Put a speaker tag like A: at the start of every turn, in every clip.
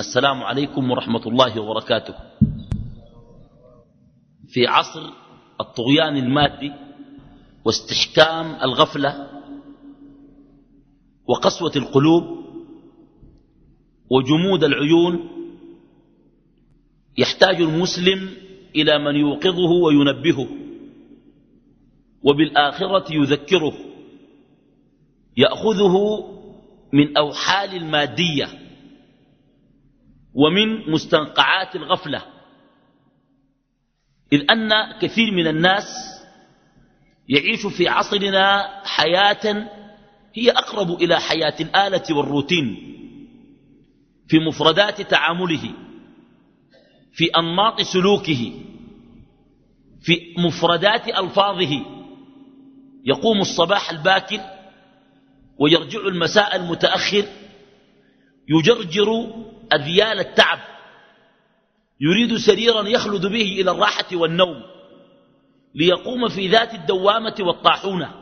A: السلام عليكم ورحمة الله وبركاته. في عصر الطغيان المادي واستحكام الغفلة وقسوة القلوب وجمود العيون يحتاج المسلم إلى من يوقظه وينبهه وبالآخرة يذكره يأخذه من أوحال المادية. ومن مستنقعات الغفلة. إذ أن كثير من الناس يعيش في عصرنا حياة هي أقرب إلى حياة الآلة والروتين في مفردات تعامله في أنماط سلوكه في مفردات ألفاظه. يقوم الصباح الباكر ويرجع المساء المتأخر يجرجر أذيال التعب يريد سريرا يخلد به إلى الراحة والنوم ليقوم في ذات الدوامة والطاحونة.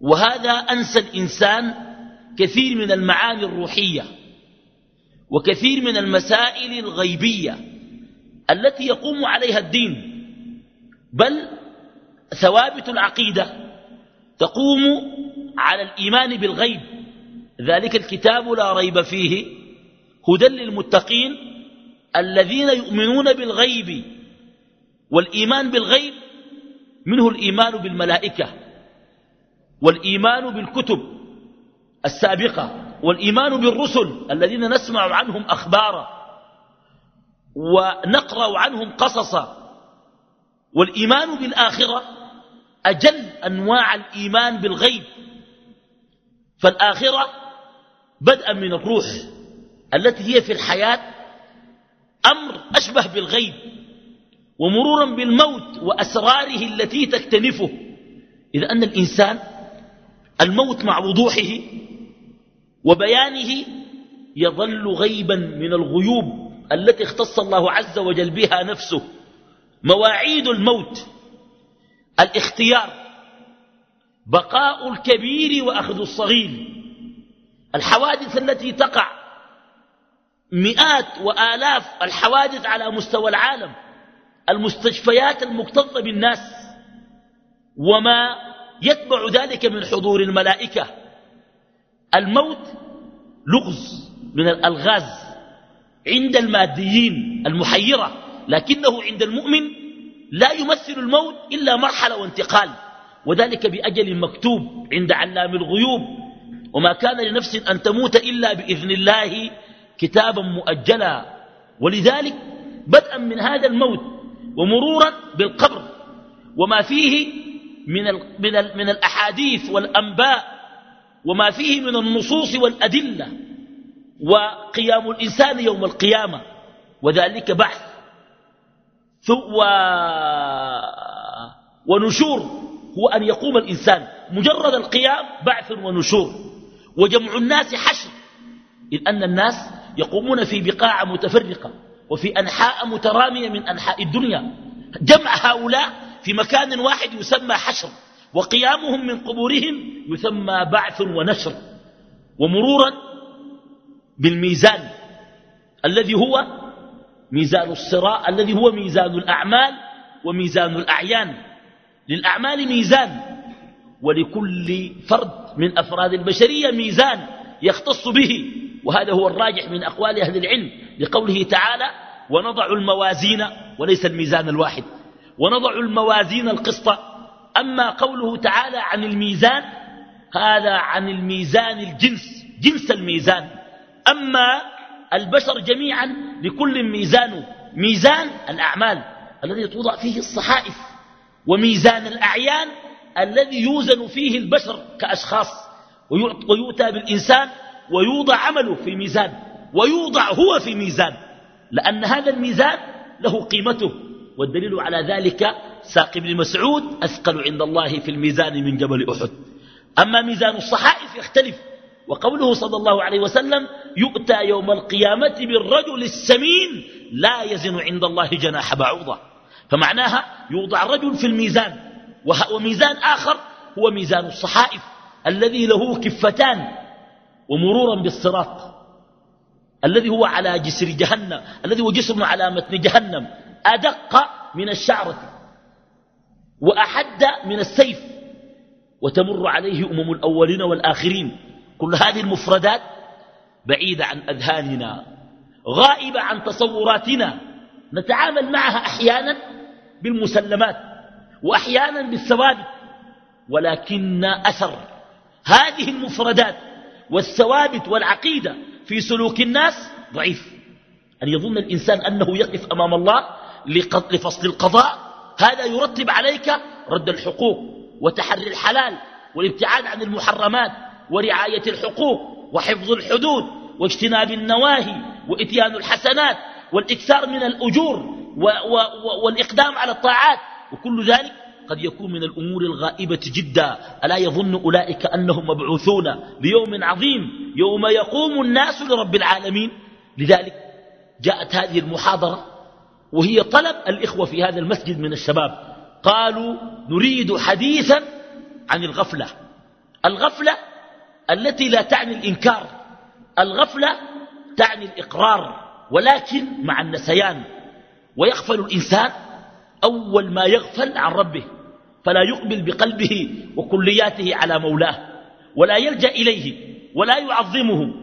A: وهذا أنسى الإنسان كثير من المعاني الروحية وكثير من المسائل الغيبية التي يقوم عليها الدين. بل ثوابت العقيدة تقوم على الإيمان بالغيب. ذلك الكتاب لا ريب فيه. هدى للمتقين الذين يؤمنون بالغيب والإيمان بالغيب منه الإيمان بالملائكة والإيمان بالكتب السابقة والإيمان بالرسل الذين نسمع عنهم أخبارا ونقرأ عنهم قصصا والإيمان بالآخرة أجل أنواع الإيمان بالغيب. فالآخرة بدءا من الروح. التي هي في الحياة أمر أشبه بالغيب ومرورا بالموت وأسراره التي تكتنفه. إذا أن الإنسان الموت مع وضوحه وبيانه يظل غيبا من الغيوب التي اختص الله عز وجل بها نفسه. مواعيد الموت الاختيار بقاء الكبير وأخذ الصغير الحوادث التي تقع مئات وآلاف الحوادث على مستوى العالم المستشفيات المكتظة بالناس وما يتبع ذلك من حضور الملائكة. الموت لغز من الألغاز عند الماديين المحيرة لكنه عند المؤمن لا يمثل الموت إلا مرحلة وانتقال وذلك بأجل مكتوب عند علام الغيوب. وما كان لنفس أن تموت إلا بإذن الله كتابا مؤجلا. ولذلك بدءا من هذا الموت ومرورا بالقبر وما فيه من, من, من الأحاديث والأنباء وما فيه من النصوص والأدلة وقيام الإنسان يوم القيامة. وذلك بعث و ونشور هو أن يقوم الإنسان. مجرد القيام بعث ونشور. وجمع الناس حشر. إذ أن الناس يقومون في بقاع متفرقة وفي أنحاء مترامية من أنحاء الدنيا. جمع هؤلاء في مكان واحد يسمى حشر وقيامهم من قبورهم يسمى بعث ونشر. ومرورا بالميزان الذي هو ميزان الصراع الذي هو ميزان الأعمال وميزان الأعيان. للأعمال ميزان ولكل فرد من أفراد البشرية ميزان يختص به. وهذا هو الراجح من أقوال أهل العلم لقوله تعالى ونضع الموازين وليس الميزان الواحد ونضع الموازين القسط أما قوله تعالى عن الميزان هذا عن الميزان الجنس جنس الميزان. أما البشر جميعا لكل ميزان ميزان الأعمال الذي توضع فيه الصحائف وميزان الأعيان الذي يوزن فيه البشر كأشخاص ويؤتى بالإنسان ويوضع عمله في ميزان ويوضع هو في ميزان لأن هذا الميزان له قيمته والدليل على ذلك ساق ابن مسعود أثقل عند الله في الميزان من جبل أحد. أما ميزان الصحائف يختلف وقوله صلى الله عليه وسلم يؤتى يوم القيامة بالرجل السمين لا يزن عند الله جناح بعوضة فمعناها يوضع رجل في الميزان وميزان آخر هو ميزان الصحائف الذي له كفتان ومرورا بالصراط الذي هو على جسر جهنم الذي هو جسر على متن جهنم. أدق من الشعرة وأحد من السيف. وتمر عليه أمم الأولين والآخرين. كل هذه المفردات بعيدة عن أذهاننا غائبة عن تصوراتنا. نتعامل معها أحيانا بالمسلمات وأحيانا بالثوابت ولكن أثر هذه المفردات والثوابت والعقيدة في سلوك الناس ضعيف. أن يظن الإنسان أنه يقف أمام الله لفصل القضاء هذا يرتب عليك رد الحقوق وتحري الحلال والابتعاد عن المحرمات ورعاية الحقوق وحفظ الحدود واجتناب النواهي وإتيان الحسنات والإكثار من الأجور والإقدام على الطاعات. وكل ذلك قد يكون من الأمور الغائبة جدا. ألا يظن أولئك أنهم مبعوثون ليوم عظيم يوم يقوم الناس لرب العالمين؟ لذلك جاءت هذه المحاضرة وهي طلب الإخوة في هذا المسجد من الشباب. قالوا نريد حديثا عن الغفلة. الغفلة التي لا تعني الإنكار. الغفلة تعني الإقرار. ولكن مع النسيان. ويغفل الإنسان أول ما يغفل عن ربه. فلا يقبل بقلبه وكلياته على مولاه ولا يلجأ إليه ولا يعظمه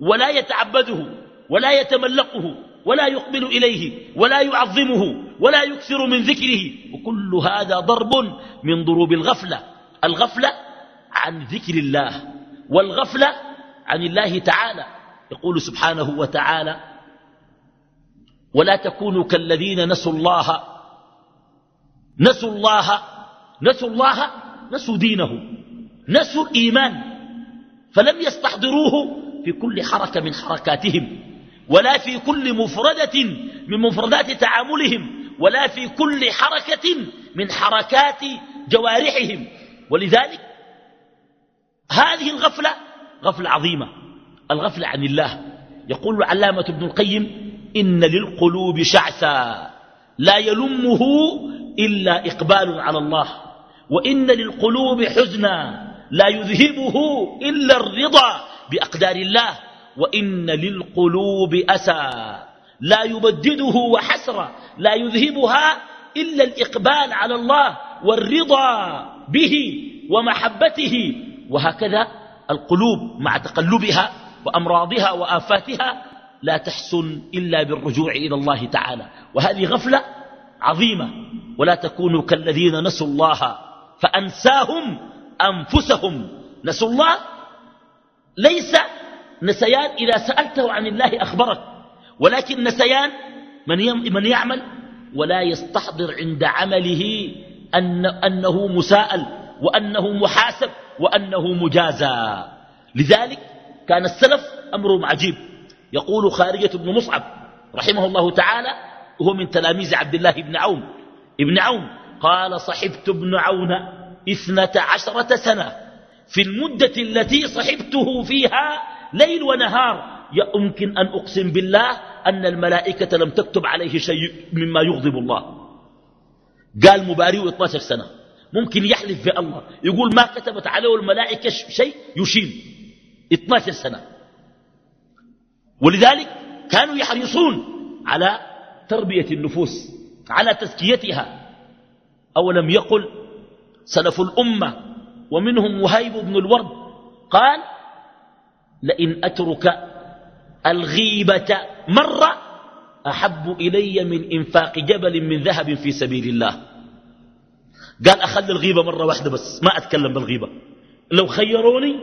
A: ولا يتعبده ولا يتملقه ولا يقبل إليه ولا يعظمه ولا يكثر من ذكره وكل هذا ضرب من ضروب الغفلة الغفلة عن ذكر الله والغفلة عن الله تعالى يقول سبحانه وتعالى ولا تكونوا كالذين نسوا الله نسوا الله نسوا الله نسوا دينه نسوا الإيمان فلم يستحضروه في كل حركة من حركاتهم ولا في كل مفردة من مفردات تعاملهم ولا في كل حركة من حركات جوارحهم. ولذلك هذه الغفلة غفلة عظيمة الغفلة عن الله. يقول العلامة ابن القيم إن للقلوب شعثا لا يلمه إلا إقبال على الله. وإن للقلوب حزنا لا يذهبه إلا الرضا بأقدار الله. وإن للقلوب أسى لا يبدده وحسرة لا يذهبها إلا الإقبال على الله والرضا به ومحبته. وهكذا القلوب مع تقلبها وأمراضها وآفاتها لا تحسن إلا بالرجوع إلى الله تعالى. وهذه غفلة عظيمة. ولا تكونوا كالذين نسوا الله فأنساهم أنفسهم. نسوا الله. ليس نسيان إذا سألته عن الله أخبرك ولكن نسيان من من يعمل ولا يستحضر عند عمله أن أنه مساءل وأنه محاسب وأنه مجازى. لذلك كان السلف أمرهم عجيب. يقول خارجة بن مصعب رحمه الله تعالى وهو من تلاميذ عبد الله بن عون ابن عون قال صحبت ابن عون اثنة عشرة سنة. في المدة التي صحبته فيها ليل ونهار. يمكن أن أقسم بالله أن الملائكة لم تكتب عليه شيء مما يغضب الله. قال مباريه 12 سنة. ممكن يحلف في الله. يقول ما كتبت عليه الملائكة شيء يشيل. 12 سنة. ولذلك كانوا يحرصون على تربية النفوس على تزكيتها. أولم يقل سلف الأمة ومنهم وهيب بن الورد قال لئن أترك الغيبة مرة أحب إلي من إنفاق جبل من ذهب في سبيل الله. قال أخذ الغيبة مرة واحدة بس ما أتكلم بالغيبة. لو خيروني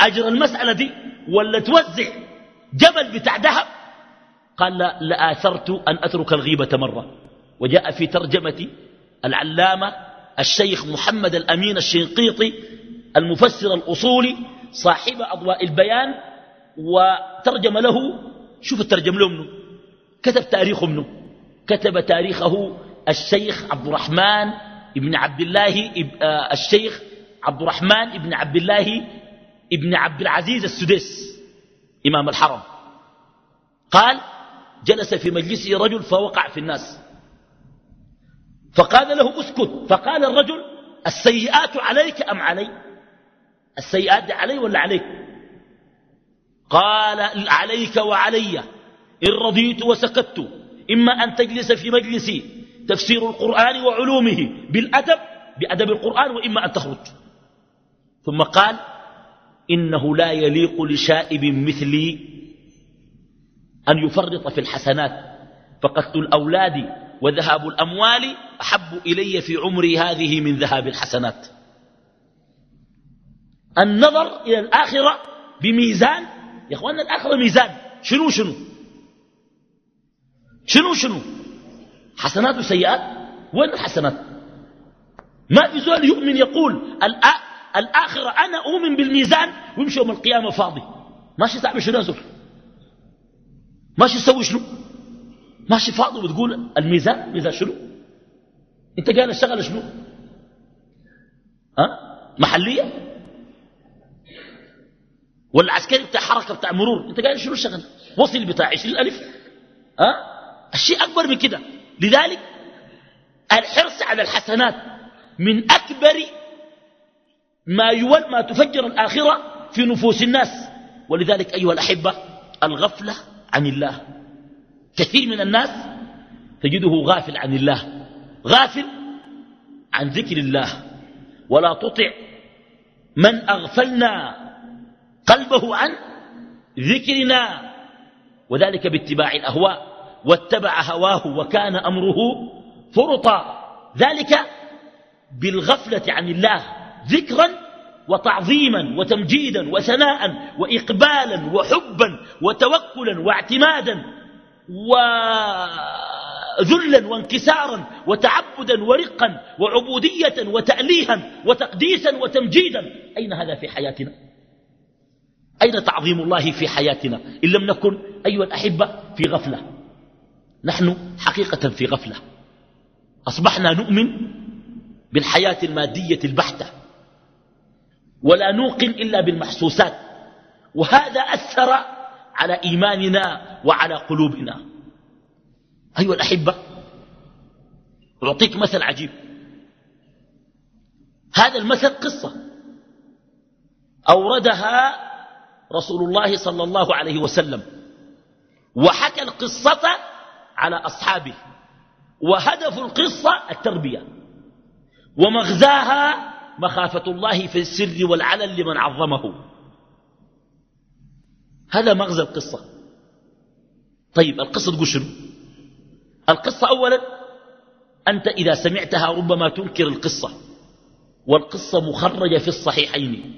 A: أجر المسألة دي ولا توزع جبل بتاع ذهب؟ قال لا لآثرت أن أترك الغيبة مرة. وجاء في ترجمة العلامة الشيخ محمد الأمين الشنقيطي المفسر الأصولي صاحب أضواء البيان وترجم له شوف الترجم له منه كتب تاريخه منه كتب تاريخه الشيخ عبد الرحمن ابن عبد الله آه، الشيخ عبد الرحمن ابن عبد الله ابن عبد العزيز السديس إمام الحرم. قال جلس في مجلسه رجل فوقع في الناس. فقال له اسكت. فقال الرجل السيئات عليك أم علي؟ السيئات علي ولا عليك؟ قال عليك وعلي. إن رضيت وسكت. إما أن تجلس في مجلسي. تفسير القرآن وعلومه بالأدب بأدب القرآن وإما أن تخرج. ثم قال إنه لا يليق لشائب مثلي أن يفرط في الحسنات. فقتل الأولاد وذهاب الأموال أحب إلي في عمري هذه من ذهاب الحسنات. النظر إلى الآخرة بميزان يا أخوانا الآخرة ميزان. شنو شنو؟ شنو شنو؟ حسنات وسيئات؟ وين الحسنات؟ ما في زول يؤمن يقول الآخرة أنا أؤمن بالميزان ويمشي يوم القيامة فاضي. ماشي تعمل شنو يزر ماشي تسوي شنو؟ ماشي فاضي وتقول الميزان ميزان شنو؟ انت قال الشغل شنو؟ أه؟ محلية؟ ولا عسكري بتاع حركة بتاع مرور؟ انت قال شنو الشغل؟ وصل بتاع عشرين أه؟ الشيء أكبر من كده. لذلك الحرص على الحسنات من أكبر ما يول ما تفجر الآخرة في نفوس الناس. ولذلك أيها الأحبة الغفلة عن الله. كثير من الناس تجده غافل عن الله غافل عن ذكر الله. ولا تطع من أغفلنا قلبه عن ذكرنا. وذلك باتباع الأهواء. واتبع هواه وكان أمره فرطا. ذلك بالغفلة عن الله. ذكرا وتعظيما وتمجيدا وثناء وإقبالا وحبا وتوكلا واعتمادا. وذلا وانكسارا وتعبدا ورقا وعبودية وتأليها وتقديسا وتمجيدا. أين هذا في حياتنا؟ أين تعظيم الله في حياتنا؟ إن لم نكن أيها الأحبة في غفلة. نحن حقيقة في غفلة. أصبحنا نؤمن بالحياة المادية البحتة ولا نوقن إلا بالمحسوسات وهذا أثر على إيماننا وعلى قلوبنا. أيها الأحبة أعطيك مثل عجيب. هذا المثل قصة أوردها رسول الله صلى الله عليه وسلم وحكى القصة على أصحابه وهدف القصة التربية ومغزاها مخافة الله في السر والعلن لمن عظمه. هذا مغزى القصة. طيب القصة تقول شنو؟ القصة أولا أنت إذا سمعتها ربما تنكر القصة والقصة مخرجة في الصحيحين.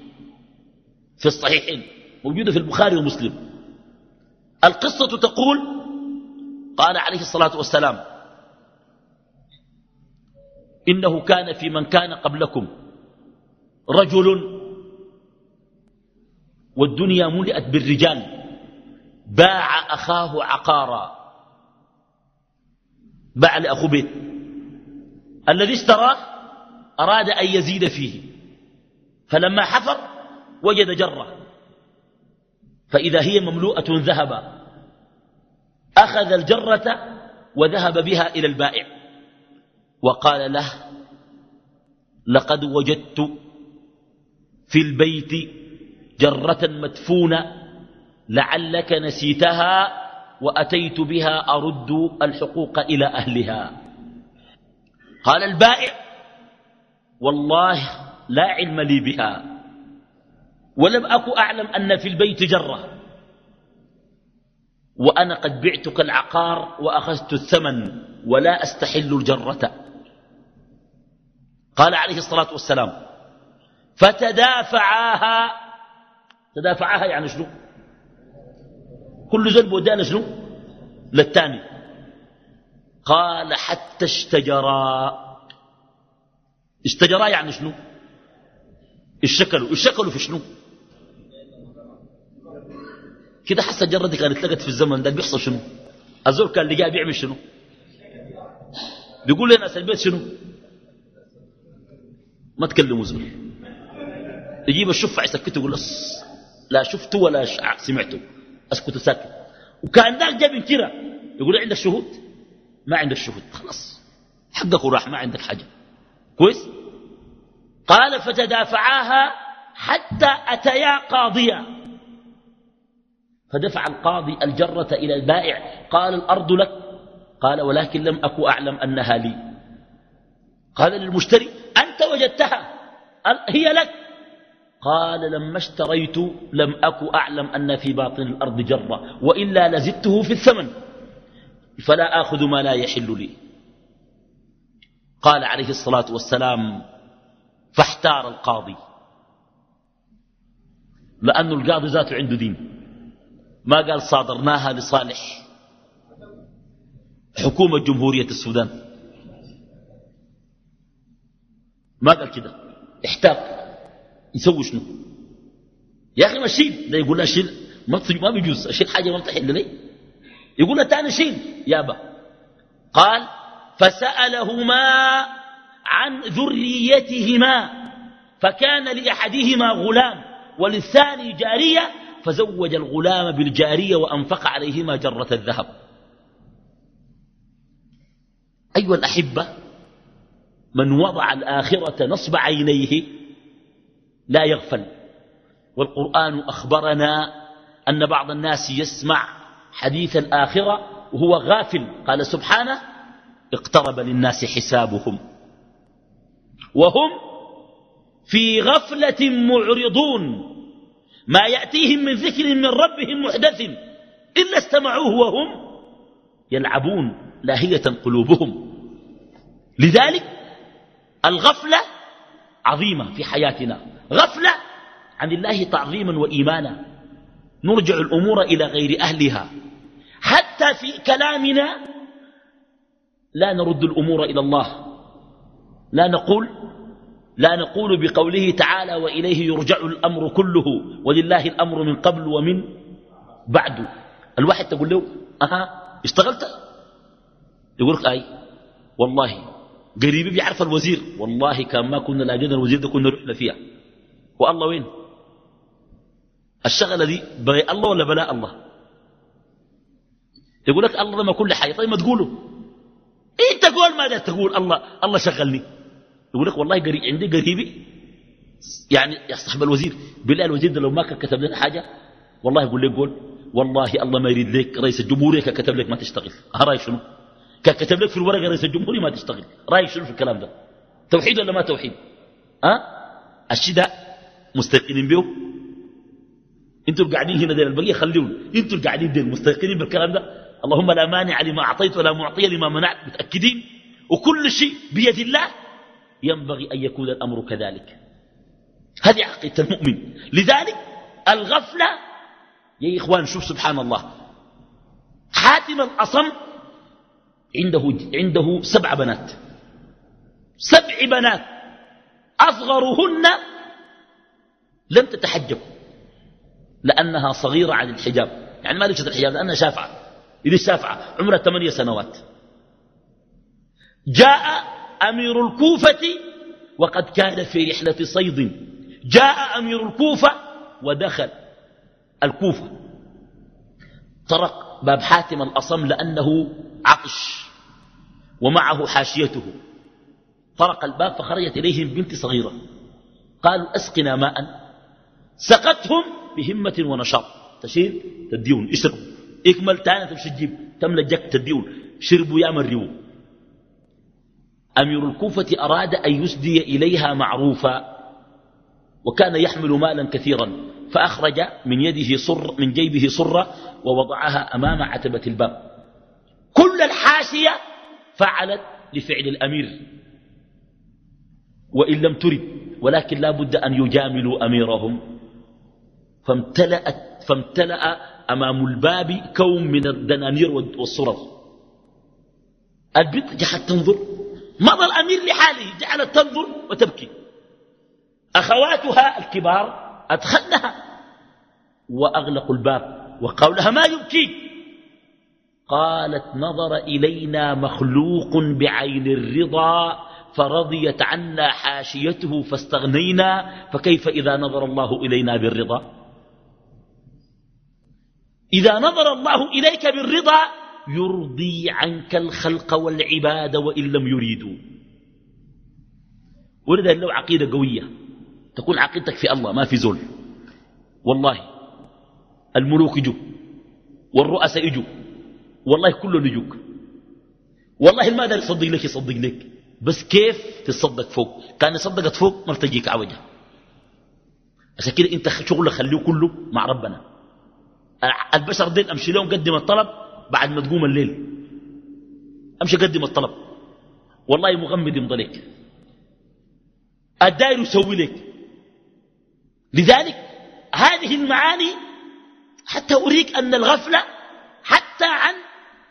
A: في الصحيحين موجودة في البخاري ومسلم. القصة تقول قال عليه الصلاة والسلام إنه كان في من كان قبلكم رجل والدنيا ملئت بالرجال. باع أخاه عقارا. باع لأخو بيت. الذي اشتراه أراد أن يزيد فيه. فلما حفر وجد جرة. فإذا هي مملوءة ذهبا. أخذ الجرة وذهب بها إلى البائع. وقال له لقد وجدت في البيت جرة مدفونة لعلك نسيتها وأتيت بها أرد الحقوق إلى أهلها. قال البائع والله لا علم لي بها ولم أك أعلم أن في البيت جرة. وأنا قد بعتك العقار وأخذت الثمن ولا أستحل الجرة. قال عليه الصلاة والسلام فتدافعاها تدافعاها يعني شنو؟ كل زول بودانا شنو؟ للتاني. قال حتى اشتجرا. اشتجرا يعني شنو؟ اشكلوا اشكلوا في شنو؟ كده حس الجرة دي كانت لقت في الزمن ده بيحصل شنو؟ الزول كان لقاه بيعمل شنو؟ بيقول لنا البيت شنو؟ ما تكلموا زول. يجيب الشفع يسكته يقول لا شفته ولا سمعته. اسكت ساكت. وكان ذاك جاب كرة يقول عندك شهود؟ ما عندك شهود. خلاص. حقك وراح ما عندك حاجة. كويس؟ قال فتدافعاها حتى أتيا قاضيا. فدفع القاضي الجرة إلى البائع. قال الأرض لك. قال ولكن لم أكو أعلم أنها لي. قال للمشتري أنت وجدتها. هي لك. قال لما اشتريت لم أكو أعلم أن في باطن الأرض جرة وإلا لزدته في الثمن. فلا آخذ ما لا يحل لي. قال عليه الصلاة والسلام فاحتار القاضي. لأن القاضي ذاته عنده دين. ما قال صادرناها لصالح. حكومة جمهورية السودان. ما قال كده. احتاط يسوي شنو؟ يا أخي ما شيل. ده يقول له شيل. ما بيجوز. أشيل حاجة ما بتحل لي يقول له تاني شيل. يابا قال فسألهما عن ذريتهما فكان لأحدهما غلام وللثاني جارية فزوج الغلام بالجارية وأنفق عليهما جرة الذهب. أيها الأحبة من وضع الآخرة نصب عينيه لا يغفل. والقرآن أخبرنا أن بعض الناس يسمع حديث الآخرة وهو غافل. قال سبحانه اقترب للناس حسابهم. وهم في غفلة معرضون. ما يأتيهم من ذكر من ربهم محدث إلا استمعوه وهم يلعبون لاهية قلوبهم. لذلك الغفلة عظيمة في حياتنا. غفلة عن الله تعظيما وإيمانا. نرجع الأمور إلى غير أهلها. حتى في كلامنا لا نرد الأمور إلى الله. لا نقول لا نقول بقوله تعالى وإليه يرجع الأمر كله. ولله الأمر من قبل ومن بعد. الواحد تقول له أها اشتغلت؟ يقول لك أي والله قريبي بيعرف الوزير. والله كان ما كنا لاقينا الوزير ده كنا رحنا فيها. والله وين؟ الشغلة دي بغي الله ولا بلاء الله؟ يقول لك الله ما كل حاجة. طيب ما تقوله. انت قول ما تقول الله. الله شغلني. يقول لك والله قريب عندي قريبي. يعني يا صاحب الوزير بالله الوزير ده لو ما كان كتب لنا حاجة والله يقول لك قول والله الله ما يريد لك رئيس الجمهورية كتب لك ما تشتغل. ها شنو؟ كان كتب لك في الورقة رئيس الجمهورية ما تشتغل. رأيك شنو في الكلام ده؟ توحيد ولا ما توحيد؟ ها؟ أه؟ الشيء ده مستيقنين به أنتوا قاعدين هنا دين البقية خليهم. أنتوا قاعدين دين مستيقنين بالكلام ده؟ اللهم لا مانع لما أعطيت ولا معطي لما منعت. متأكدين؟ وكل شيء بيد الله ينبغي أن يكون الأمر كذلك. هذه عقيدة المؤمن. لذلك الغفلة يا إخوان شوف سبحان الله. حاتم الأصم عنده, عنده سبع بنات. سبع بنات. أصغرهن لم تتحجب. لأنها صغيرة عن الحجاب. يعني ما لبست الحجاب لأنها شافعة. إذا شافعة. عمرها ثمانية سنوات. جاء أمير الكوفة وقد كان في رحلة صيد. جاء أمير الكوفة ودخل الكوفة. طرق باب حاتم الأصم لأنه عطش ومعه حاشيته. طرق الباب فخرجت إليهم بنت صغيرة. قالوا أسقنا ماء. سقتهم بهمة ونشاط. تشيل تديون. اشربوا. إكمل تاني تمشي تجيب. تملى جك تديون. شربوا يا مريوا أمير الكوفة أراد أن يسدي إليها معروفا. وكان يحمل مالا كثيرا فأخرج من يده صر من جيبه صرة ووضعها أمام عتبة الباب. كل الحاشية فعلت لفعل الأمير. وإن لم ترد ولكن لا بد أن يجاملوا أميرهم. فامتلأت فامتلأ أمام الباب كوم من الدنانير والصرر البنت جعلت تنظر. مضى الأمير لحاله جعلت تنظر وتبكي. أخواتها الكبار أدخلنها وأغلقوا الباب وقالوا لها ما يبكيك قالت نظر إلينا مخلوق بعين الرضا فرضيت عنا حاشيته فاستغنينا فكيف إذا نظر الله إلينا بالرضا؟ إذا نظر الله إليك بالرضا يرضي عنك الخلق والعباد وإن لم يريدوا. ولذا لو عقيدة قوية تكون عقيدتك في الله ما في زول والله الملوك يجوا والرؤساء يجوا والله كله يجوك والله ما دار يصدق لك يصدق لك. بس كيف تصدق فوق؟ كان صدقت فوق ما تجيك عوجة عشان كده انت شغلك خليه كله مع ربنا. البشر دين امشي لهم قدم الطلب بعد ما تقوم الليل. امشي قدم الطلب. والله مغمد يمضى لك الداير يسوي لك. لذلك هذه المعاني حتى أريك أن الغفلة حتى عن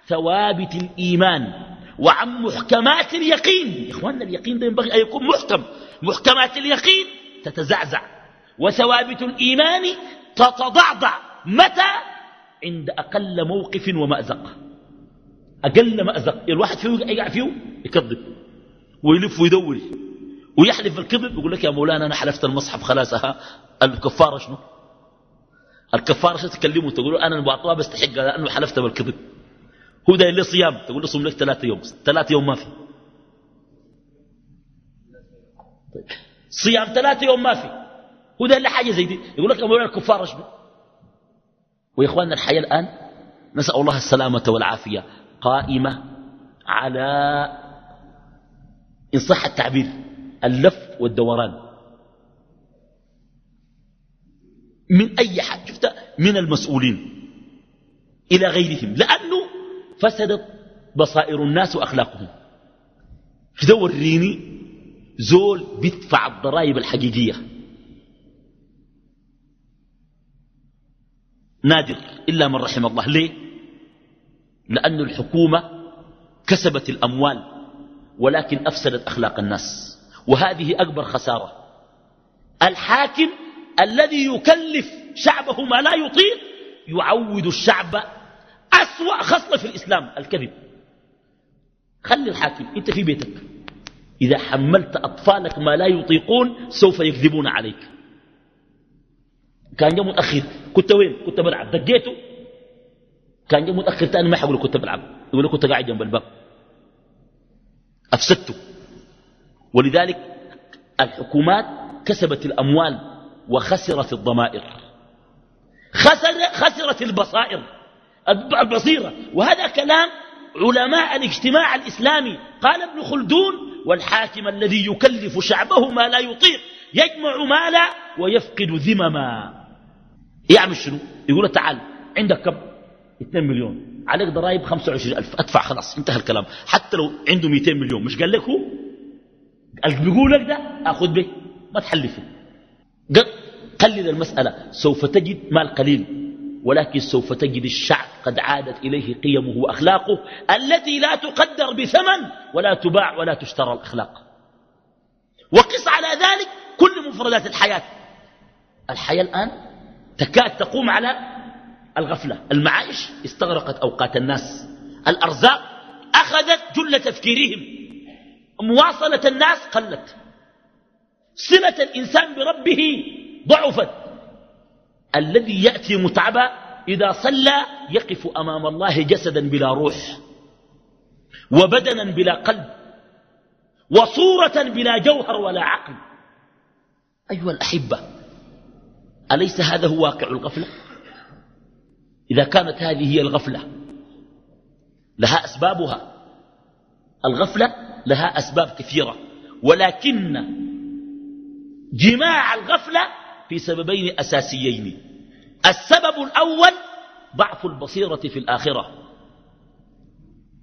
A: ثوابت الإيمان وعن محكمات اليقين. يا إخواننا اليقين ده ينبغي أن يكون محكم. محكمات اليقين تتزعزع وثوابت الإيمان تتضعضع. متى؟ عند أقل موقف ومأزق. أقل مأزق. الواحد فيه يقع فيه؟ يكذب. ويلف ويدور. ويحلف الكذب يقول لك يا مولانا أنا حلفت المصحف خلاص الكفارة شنو؟ الكفارة شنو تكلمه؟ تقول أنا بعطوها بستحق لأنه حلفت بالكذب هو ده اللي صيام. تقول له صوم لك ثلاثة يوم. ثلاثة يوم ما في. صيام ثلاثة يوم ما في. هو ده اللي حاجة زي دي. يقول لك يا مولانا الكفارة شنو؟ ويا إخواننا الحياة الآن نسأل الله السلامة والعافية قائمة على إن صح التعبير. اللف والدوران. من أي حد؟ شفت؟ من المسؤولين. إلى غيرهم. لأنه فسدت بصائر الناس وأخلاقهم. كده وريني زول بيدفع الضرائب الحقيقية. نادر. إلا من رحم الله. ليه؟ لأن الحكومة كسبت الأموال ولكن أفسدت أخلاق الناس. وهذه أكبر خسارة. الحاكم الذي يكلف شعبه ما لا يطيق يعود الشعب أسوأ خصلة في الإسلام الكذب. خلي الحاكم أنت في بيتك. إذا حملت أطفالك ما لا يطيقون سوف يكذبون عليك. كان جاء متأخر كنت وين؟ كنت بلعب. دقيته؟ كان جاء متأخر تاني ما حقول كنت بلعب. يقول كنت قاعد جنب الباب. أفسدته. ولذلك الحكومات كسبت الأموال وخسرت الضمائر. خسر خسرت البصائر البصيرة. وهذا كلام علماء الاجتماع الإسلامي. قال ابن خلدون والحاكم الذي يكلف شعبه ما لا يطيق يجمع مالا ويفقد ذمما. يعمل شنو؟ يقول تعال عندك كم؟ 2 مليون. عليك ضرائب 25 ألف. أدفع خلاص انتهى الكلام. حتى لو عنده 200 مليون مش قال لك هو؟ بيقول لك ده؟ أخذ به ما تحلفه قلل المسألة سوف تجد مال قليل ولكن سوف تجد الشعب قد عادت إليه قيمه وأخلاقه التي لا تقدر بثمن ولا تباع ولا تشترى الأخلاق. وقس على ذلك كل مفردات الحياة. الحياة الآن تكاد تقوم على الغفلة. المعايش استغرقت أوقات الناس. الأرزاق أخذت جل تفكيرهم. مواصلة الناس قلت. صلة الإنسان بربه ضعفت. الذي يأتي متعبا إذا صلى يقف أمام الله جسدا بلا روح وبدنا بلا قلب وصورة بلا جوهر ولا عقل. أيها الأحبة أليس هذا هو واقع الغفلة؟ إذا كانت هذه هي الغفلة لها أسبابها. الغفلة لها أسباب كثيرة. ولكن جماع الغفلة في سببين أساسيين. السبب الأول ضعف البصيرة في الآخرة.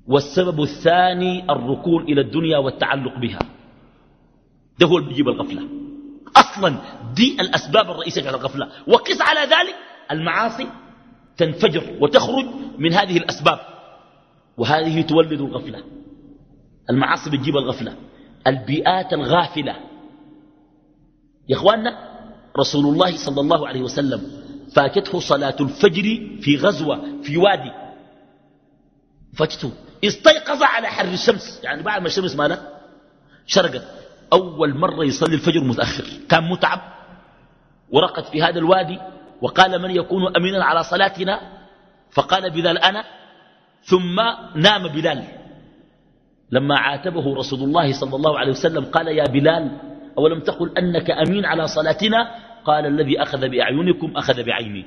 A: والسبب الثاني الركون إلى الدنيا والتعلق بها. ده هو اللي بيجيب الغفلة. أصلا دي الأسباب الرئيسية على الغفلة. وقس على ذلك المعاصي تنفجر وتخرج من هذه الأسباب. وهذه تولد الغفلة. المعاصي بتجيب الغفلة. البيئات الغافلة. يا إخواننا رسول الله صلى الله عليه وسلم فاتته صلاة الفجر في غزوة في وادي. فجته استيقظ على حر الشمس. يعني بعد ما الشمس مالت شرقت. أول مرة يصلي الفجر متأخر. كان متعب. ورقد في هذا الوادي. وقال من يكون أمينا على صلاتنا؟ فقال بلال أنا. ثم نام بلال. لما عاتبه رسول الله صلى الله عليه وسلم قال يا بلال أولم تقل أنك أمين على صلاتنا؟ قال الذي أخذ بأعينكم أخذ بعيني.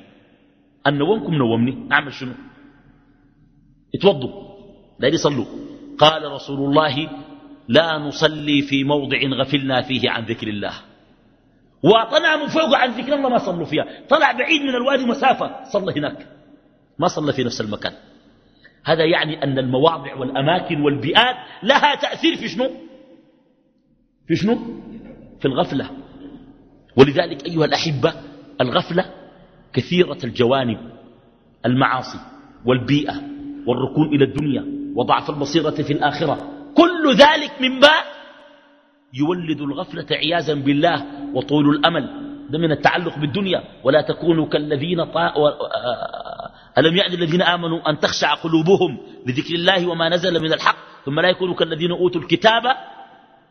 A: أن نومكم نومني. أعمل شنو؟ اتوضوا. لا يصلوا. قال رسول الله لا نصلي في موضع غفلنا فيه عن ذكر الله. وطلع من فوق عن ذكر الله ما صلوا فيها. طلع بعيد من الوادي مسافة صلى هناك. ما صلى في نفس المكان. هذا يعني أن المواضع والأماكن والبيئات لها تأثير في شنو؟ في شنو؟ في الغفلة. ولذلك أيها الأحبة الغفلة كثيرة الجوانب المعاصي والبيئة والركون إلى الدنيا وضعف البصيرة في الآخرة. كل ذلك من باب يولد الغفلة عياذا بالله وطول الأمل. ده من التعلق بالدنيا. ولا تكونوا كالذين طا... ألم يأذن الذين آمنوا أن تخشع قلوبهم لذكر الله وما نزل من الحق ثم لا يكونوا كالذين أوتوا الكتاب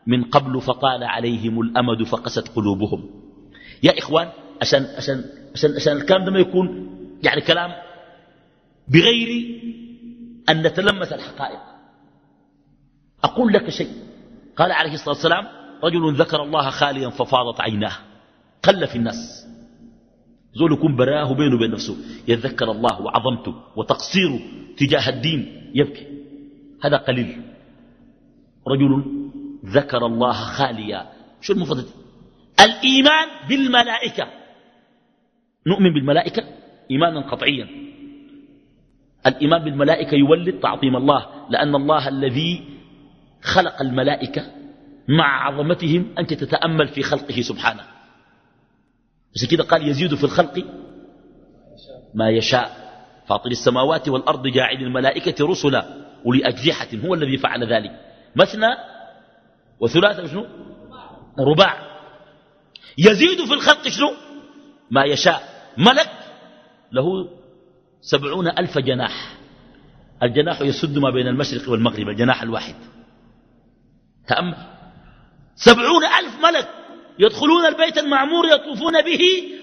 A: من قبل فطال عليهم الأمد فقست قلوبهم. يا إخوان عشان, عشان, عشان, عشان الكلام ده ما يكون يعني كلام بغير أن نتلمس الحقائق. أقول لك شيء. قال عليه الصلاة والسلام رجل ذكر الله خاليا ففاضت عيناه. قل في الناس. زول يكون براه بينه وبين نفسه. يتذكر الله وعظمته وتقصيره تجاه الدين. يبكي. هذا قليل. رجل ذكر الله خاليا. شو المفضل؟ الإيمان بالملائكة. نؤمن بالملائكة إيمانا قطعيا. الإيمان بالملائكة يولد تعظيم الله لأن الله الذي خلق الملائكة مع عظمتهم أنت تتأمل في خلقه سبحانه. بس كده قال يزيد في الخلق ما يشاء. فاطر السماوات والأرض جاعل الملائكة رسلا ولي أجزحة هو الذي فعل ذلك. مثنى وثلاثة شنو؟ رباع. يزيد في الخلق شنو؟ ما يشاء. ملك له سبعون ألف جناح. الجناح يسد ما بين المشرق والمغرب الجناح الواحد. تأمل. سبعون ألف ملك. يدخلون البيت المعمور يطوفون به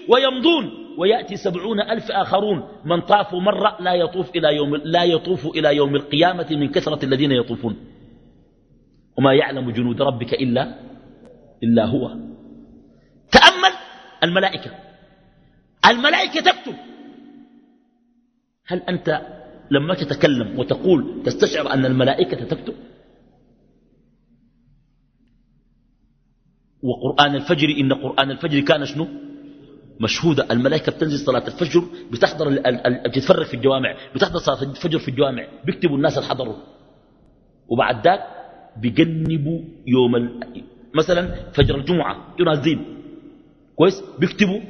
A: ويمضون. ويأتي سبعون ألف آخرون. من طافوا مرة لا يطوف إلى يوم, لا يطوف إلى يوم القيامة من كثرة الذين يطوفون. وما يعلم جنود ربك إلا إلا هو. تأمل الملائكة. الملائكة تكتب. هل أنت لما تتكلم وتقول تستشعر أن الملائكة تكتب؟ وقرآن الفجر إن قرآن الفجر كان شنو؟ مشهودة الملائكة بتنزل صلاة الفجر بتحضر بتتفرق في الجوامع بتحضر صلاة الفجر في الجوامع بيكتبوا الناس اللي حضروا. وبعد ذاك بيجنبوا يوم ال... مثلا فجر الجمعة ينازلين كويس؟ بيكتبوا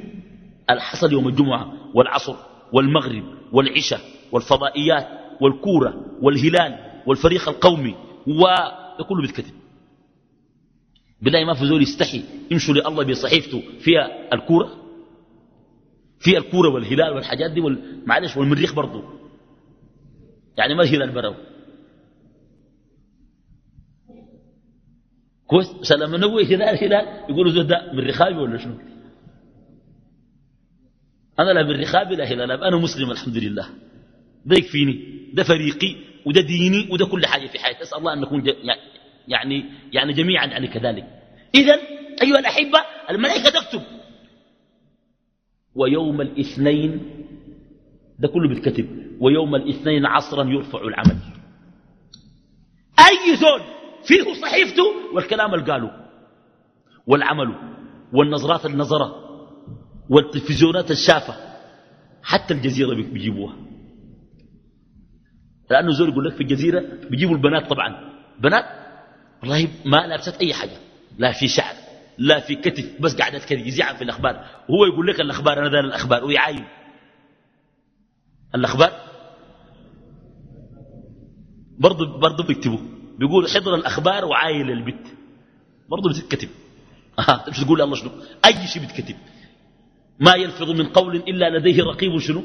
A: الحصل يوم الجمعة والعصر والمغرب والعشاء والفضائيات والكورة والهلال والفريق القومي وده كله بيتكتب. بالله ما في زول يستحي يمشوا لله بصحيفته فيها الكورة فيها الكورة والهلال والحاجات دي. معلش والمريخ برضه يعني ما الهلال برو كويس؟ لما نقول هلال هلال يقولوا زود ده من رخابي ولا شنو؟ أنا لا من رخابي لا هلال أنا مسلم الحمد لله. ده يكفيني ده فريقي وده ديني وده كل حاجة في حياتي. أسأل الله أن نكون يعني, يعني جميعا يعني كذلك. إذا أيها الأحبة الملائكة تكتب. ويوم الاثنين ده كله بيتكتب ويوم الاثنين عصرا يرفع العمل. أي زول فيه صحيفته والكلام اللي قاله والعمل والنظرات النظرة والتلفزيونات الشافة حتى الجزيرة بيجيبوها. لأنه زول يقول لك في الجزيرة بيجيبوا البنات طبعا. بنات والله ما لابست أي حاجة. لا في شعر لا في كتف بس قاعدة كذا يزيع في الأخبار. وهو يقول لك الأخبار أنا دار الأخبار ويعاين الأخبار؟ برضو برضو بيكتبوا. بيقول حضر الأخبار وعاين البت. برضو بتتكتب آه مش تقول الله شنو؟ أي شيء بتكتب ما يلفظ من قول إلا لديه رقيب شنو؟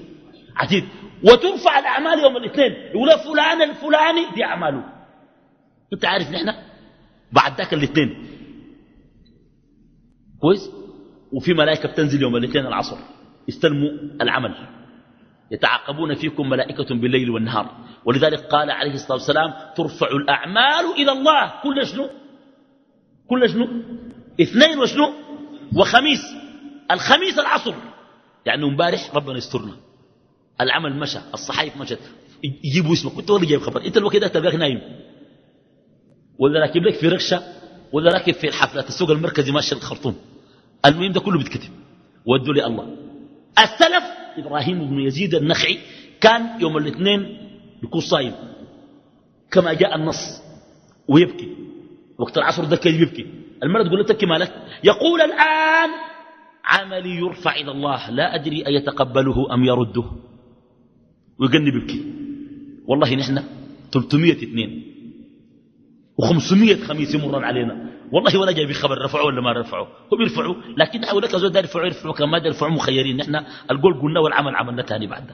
A: عتيد. وترفع الأعمال يوم الاثنين. يقول فلان الفلاني دي أعماله. أنت عارف نحن؟ بعد ذاك الاثنين. كويس؟ وفي ملائكة بتنزل يوم الاثنين العصر. يستلموا العمل. يتعاقبون فيكم ملائكة بالليل والنهار. ولذلك قال عليه الصلاة والسلام ترفع الأعمال إلى الله. كل شنو؟ كل شنو؟ اثنين وشنو؟ وخميس. الخميس العصر. يعني امبارح ربنا يسترنا. العمل مشى الصحائف مشت. يجيبوا اسمك كنت ولا جايب خبر. انت الوقت ده تلقاك نايم. ولا راكب لك في ركشه ولا راكب في حفلات السوق المركزي ماشي الخرطوم المهم ده كله بيتكتب. ودوا لي الله. السلف إبراهيم بن يزيد النخعي كان يوم الاثنين بيكون صايم. كما جاء النص ويبكي. وقت العصر ده كيف يبكي. المرأة تقول له تبكي مالك؟ يقول الآن عملي يرفع إلى الله. لا أدري أيتقبله أم يرده. ويقني بيبكي. والله نحن 302 و500 خميس يمرن علينا. والله ولا جاي خبر رفعوا ولا ما رفعوا هم يرفعوا لكن نحن لك زود يرفعوا يرفعوا كما ما يرفعوا مخيرين. نحن القول قلنا والعمل عملنا ثاني بعد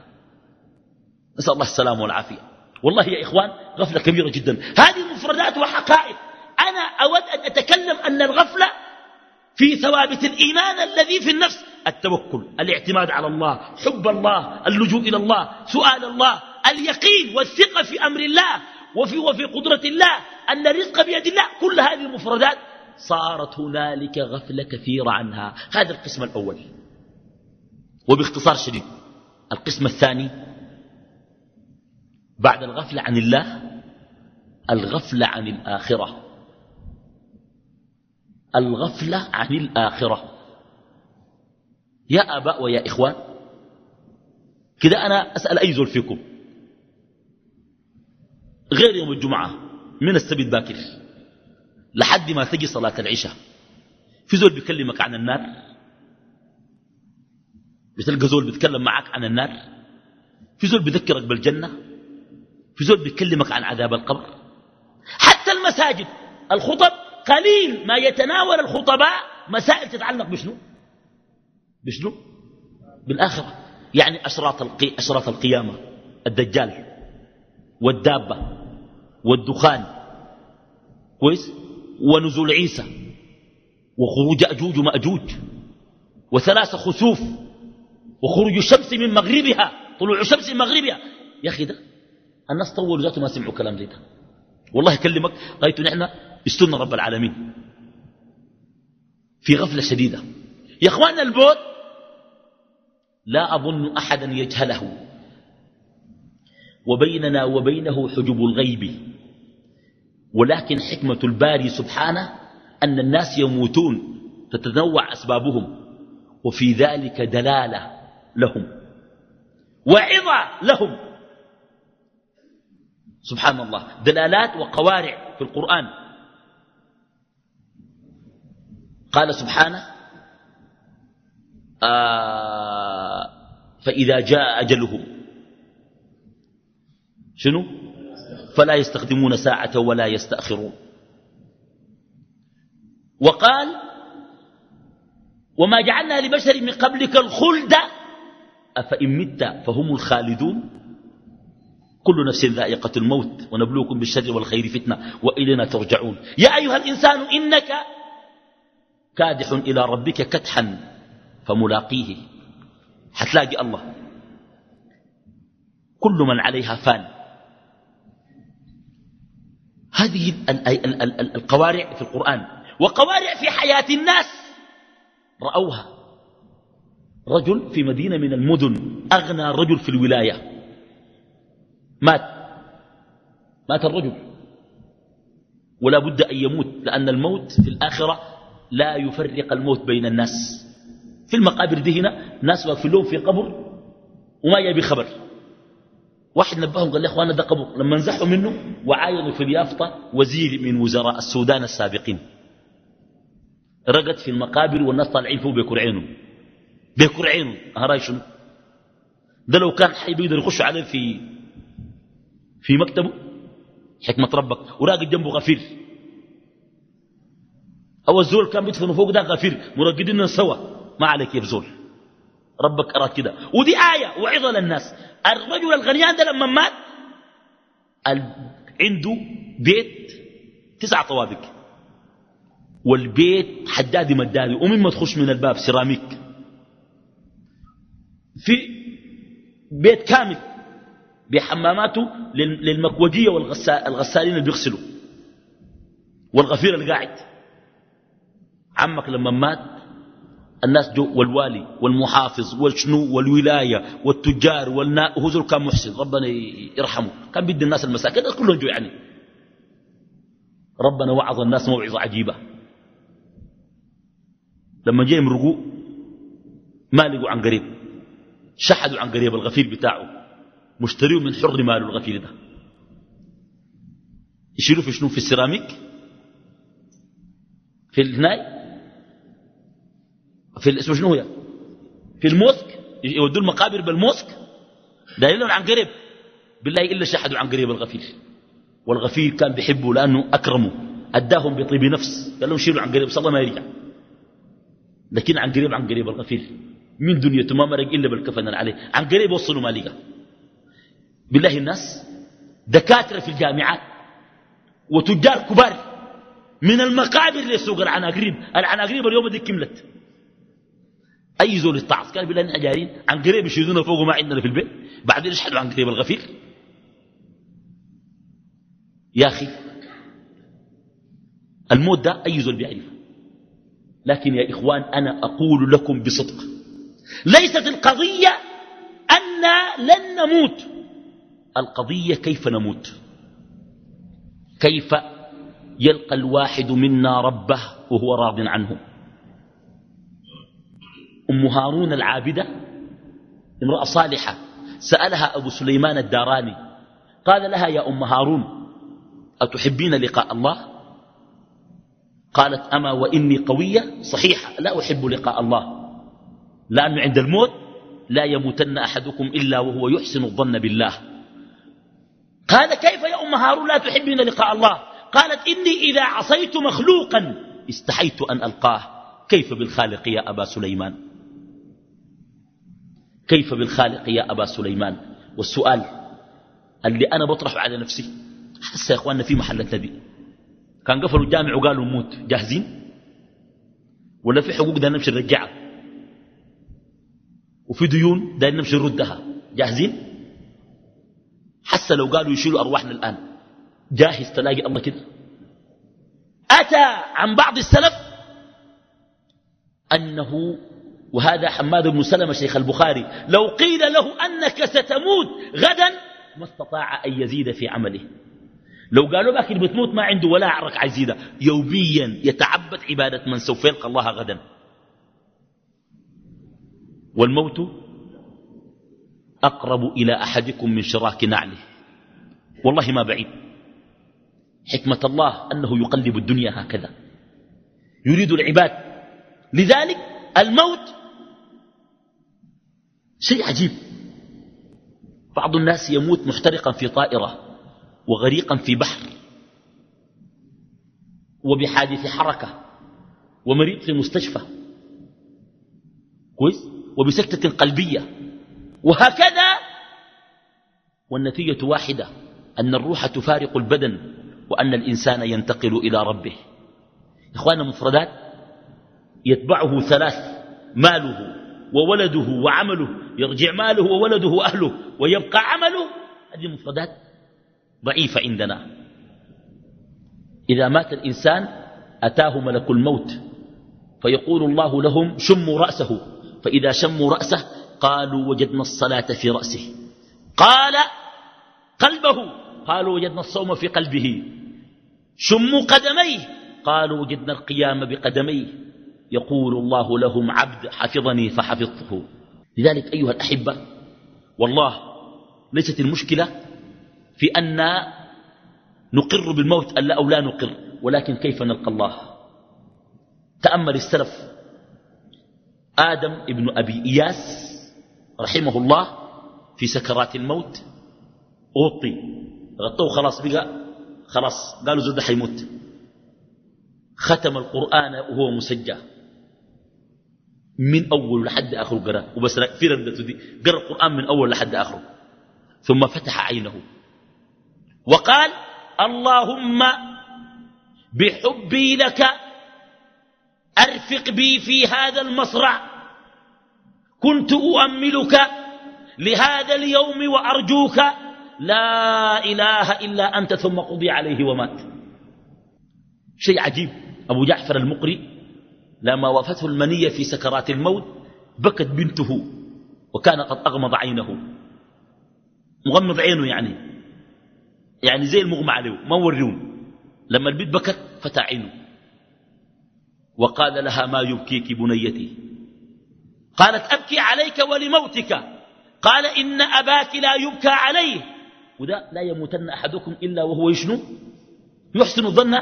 A: نسأل الله السلامة والعافية. والله يا إخوان غفلة كبيرة جدا. هذه مفردات وحقائق. أنا أود أن أتكلم أن الغفلة في ثوابت الإيمان الذي في النفس التوكل الاعتماد على الله حب الله اللجوء إلى الله سؤال الله اليقين والثقة في أمر الله. وفي, وفي قدرة الله أن الرزق بيد الله. كل هذه المفردات صارت هنالك غفلة كثيرة عنها. هذا القسم الأول. وباختصار شديد القسم الثاني بعد الغفلة عن الله الغفلة عن الآخرة. الغفلة عن الآخرة. يا أباء ويا إخوان كده أنا أسأل أي زول فيكم؟ غير يوم الجمعة من السبت باكر لحد ما تجي صلاة العشاء. في زول بيكلمك عن النار؟ بتلقى زول بيتكلم معك عن النار؟ في زول بيذكرك بالجنة؟ في زول بيكلمك عن عذاب القبر؟ حتى المساجد الخطب قليل ما يتناول الخطباء مسائل تتعلق بشنو؟ بشنو؟ بالآخرة. يعني أشراط. أشراط القيامة الدجال والدابة. والدخان كويس؟ ونزول عيسى وخروج أجوج ومأجوج وثلاث خسوف وخروج الشمس من مغربها طلوع الشمس من مغربها. يا أخي ده الناس طولوا ذاته ما سمعوا كلام زي ده. والله يكلمك قايت نحن استنى رب العالمين. في غفلة شديدة. يا اخواننا البوت لا أظن أحدا يجهله. وبيننا وبينه حجب الغيب. ولكن حكمة الباري سبحانه أن الناس يموتون تتنوع أسبابهم وفي ذلك دلالة لهم وعظة لهم. سبحان الله دلالات وقوارع في القرآن. قال سبحانه آه فإذا جاء أجلهم. شنو؟ فلا يستخدمون ساعة ولا يستأخرون. وقال وما جعلنا لبشر من قبلك الخلد. أفإن مت فهم الخالدون؟ كل نفس ذائقة الموت ونبلوكم بالشر والخير فتنة وإلينا ترجعون. يا أيها الإنسان إنك كادح إلى ربك كدحا فملاقيه. حتلاقي الله. كل من عليها فان. هذه القوارع في القرآن. وقوارع في حياة الناس. رأوها. رجل في مدينة من المدن. أغنى رجل في الولاية. مات. مات الرجل. ولا بد أن يموت لأن الموت في الآخرة لا يفرق الموت بين الناس. في المقابر دي ناس واقفين لهم في قبر وما يبي خبر. واحد نبههم قال لي اخوانا ده قبر لما نزحوا منه وعاينوا في اليافطة وزير من وزراء السودان السابقين. رقد في المقابر والناس طالعين فوق بيكر عينه. بيكر عينه. هراي شنو؟ ده لو كان حي بيقدر يخش عليه في في مكتبه؟ حكمة ربك. وراقد جنبه غفير. أو الزول كان بيدفن فوق ده غفير. مرقدين سوا. ما عليك يا زول. ربك أراد كده. ودي آية وعظة للناس. الرجل الغنيان ده لما مات عنده بيت تسع طوابق. والبيت حدادي مدادي ومن ما تخش من الباب سيراميك. في بيت كامل بحماماته للمكوجية والغسالين اللي بيغسلوا. والغفير اللي قاعد عمك لما مات الناس جو والوالي والمحافظ والشنو والولاية والتجار والنا وهو كان محسن ربنا يرحمه. كان بيدي الناس المساكين كلهم جو يعني. ربنا وعظ الناس موعظة عجيبة. لما جاء يمرقوا ما لقوا عن قريب. شحدوا عن قريب الغفير بتاعه. مشتريه من حر ماله الغفير ده. يشيلوا في شنو؟ في السيراميك. في الهناي. في اسمه شنو هي في الموسك يودوا المقابر بالموسك. دايرين عن قريب. بالله إلا شحدوا عن قريب الغفير. والغفير كان بيحبه لأنه أكرمه. أداهم بطيب نفس. قال لهم شيلوا عن قريب صلى ما يرجع. لكن عن قريب عن قريب الغفير. من دنيته ما مرق إلا بالكفن عليه. عن قريب وصلوا ما لقى. بالله الناس دكاترة في الجامعات وتجار كبار من المقابر لسوق العناقريب. العناقريب اليوم دي كملت. أي زول يستعص قال بالله جايين. عن قريب يشيلونا فوق ما عندنا في البيت. بعدين يشحدوا عن قريب؟ الغفير. يا أخي الموت ده أي زول بيعرفه. لكن يا إخوان أنا أقول لكم بصدق. ليست القضية أنا لن نموت. القضية كيف نموت؟ كيف يلقى الواحد منا ربه وهو راض عنه؟ أم هارون العابدة امرأة صالحة. سألها أبو سليمان الداراني قال لها يا أم هارون أتحبين لقاء الله؟ قالت أما وإني قوية صحيحة لا أحب لقاء الله. لأنه عند الموت لا يموتن أحدكم إلا وهو يحسن الظن بالله. قال كيف يا أم هارون لا تحبين لقاء الله؟ قالت إني إذا عصيت مخلوقا استحيت أن ألقاه. كيف بالخالق يا أبا سليمان؟ كيف بالخالق يا أبا سليمان؟ والسؤال اللي أنا بطرح على نفسي حس يا إخواننا في محل النبي كان قفلوا الجامع وقالوا موت جاهزين؟ ولا في حقوق ده نمشي نرجعها؟ وفي ديون ده نمشي نردها جاهزين؟ حتى لو قالوا يشيلوا أرواحنا الآن جاهز تلاقي الله كده؟ أتى عن بعض السلف أنه وهذا حماد بن سلمة شيخ البخاري. لو قيل له أنك ستموت غدا ما استطاع أن يزيد في عمله. لو قالوا لك بتموت ما عنده ولا عرق عزيدة يوميا يتعبد عبادة من سوف يلقى الله غدا. والموت أقرب إلى أحدكم من شراك نعله. والله ما بعيد. حكمة الله أنه يقلب الدنيا هكذا. يريد العباد. لذلك الموت شيء عجيب. بعض الناس يموت محترقا في طائرة وغريقا في بحر وبحادث حركة ومريض في مستشفى. كويس؟ وبسكتة قلبية. وهكذا والنتيجة واحدة أن الروح تفارق البدن وأن الإنسان ينتقل إلى ربه. إخوانا مفردات يتبعه ثلاث ماله. وولده وعمله يرجع ماله وولده وأهله ويبقى عمله. هذه مفردات ضعيفة عندنا. إذا مات الإنسان أتاه ملك الموت فيقول الله لهم شموا رأسه. فإذا شموا رأسه قالوا وجدنا الصلاة في رأسه. قال قلبه قالوا وجدنا الصوم في قلبه. شموا قدميه. قالوا وجدنا القيام بقدميه. يقول الله لهم عبد حفظني فحفظته. لذلك أيها الأحبة والله ليست المشكلة في أن نقر بالموت أو لا نقر ولكن كيف نلقى الله؟ تأمل السلف آدم ابن أبي إياس رحمه الله في سكرات الموت. غطي غطوه خلاص بقى. خلاص قالوا زود حيموت ختم القرآن وهو مسجى. من أول لحد آخره قرأ. وبس في ردته دي. قرأ القرآن من أول لحد آخره ثم فتح عينه. وقال اللهم بحبي لك أرفق بي في هذا المصرع. كنت أؤملك لهذا اليوم وأرجوك. لا إله إلا أنت. ثم قضي عليه ومات. شيء عجيب. أبو جعفر المقري لما وافته المنية في سكرات الموت بكت بنته وكان قد أغمض عينه. مغمض عينه يعني. يعني زي المغمى عليه ما ورون لما البيت بكت فتح عينه. وقال لها ما يبكيك بنيتي. قالت أبكي عليك ولموتك. قال إن أباك لا يبكى عليه. وده لا يموتن أحدكم إلا وهو يشنو؟ يحسن الظن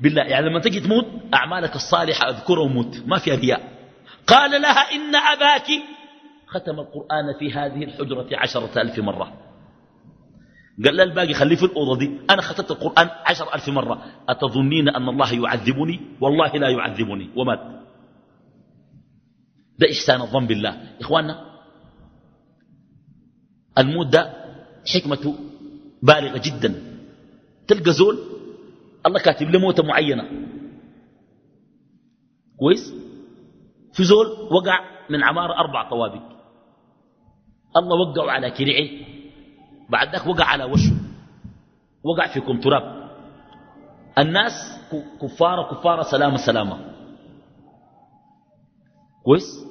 A: بالله يعني لما تجي تموت أعمالك الصالحة أذكره وموت ما فيها رياء قال لها إن أباك ختم القرآن في هذه الحجرة عشرة ألف مرة. قال لا الباقي خليه في الأوضة دي أنا ختمت القرآن عشر ألف مرة. أتظنين أن الله يعذبني؟ والله لا يعذبني. ومات. ده إحسان الظن بالله. إخواننا الموت ده حكمته بالغة جدا. تلقى زول الله كاتب له موتة معينة. كويس؟ في زول وقع من عمارة أربع طوابق. الله وقعه على كرعه بعد ذاك وقع على وشه. وقع في كم تراب. الناس كفارة كفارة سلامة سلامة. كويس؟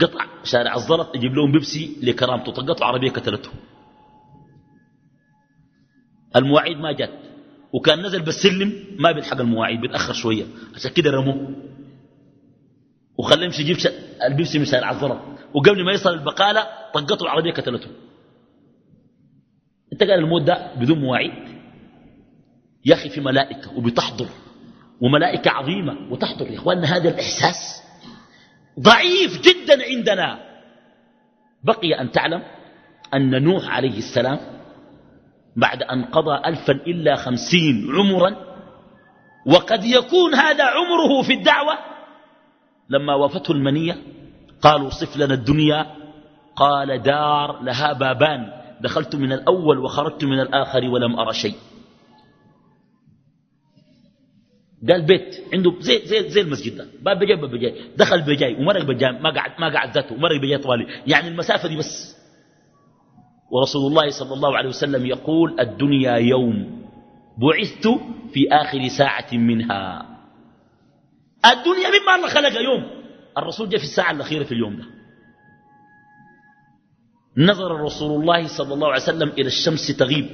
A: قطع شارع الزلط يجيب لهم بيبسي لكرامته. طقته عربية قتلته. المواعيد ما جت. وكان نزل بالسلم ما بيلحق المواعيد بيتأخر شوية. عشان كده رموه. وخليه يمشي يجيب البيبسي من شارع الزلط وقبل ما يصل البقالة طقته العربية قتلته انت قال الموت ده بدون مواعيد. يا أخي في ملائكة وبتحضر. وملائكة عظيمة وتحضر. يا إخواننا هذا الإحساس ضعيف جدا عندنا. بقي أن تعلم أن نوح عليه السلام بعد أن قضى ألفا إلا خمسين عمرا وقد يكون هذا عمره في الدعوة. لما وفته المنية قالوا صف لنا الدنيا. قال دار لها بابان دخلت من الأول وخرجت من الآخر ولم أرى شيء. قال بيت عنده زي زي زي المسجد ده. باب بجاي باب بجاي. دخل بجاي ومرق بجاي ما قعد ما قعد ذاته ومرق بجاي طوالي. يعني المسافة دي بس. ورسول الله صلى الله عليه وسلم يقول الدنيا يوم بعثت في آخر ساعة منها. الدنيا مما الله خلق يوم. الرسول جاء في الساعة الأخيرة في اليوم ده. نظر رسول الله صلى الله عليه وسلم إلى الشمس تغيب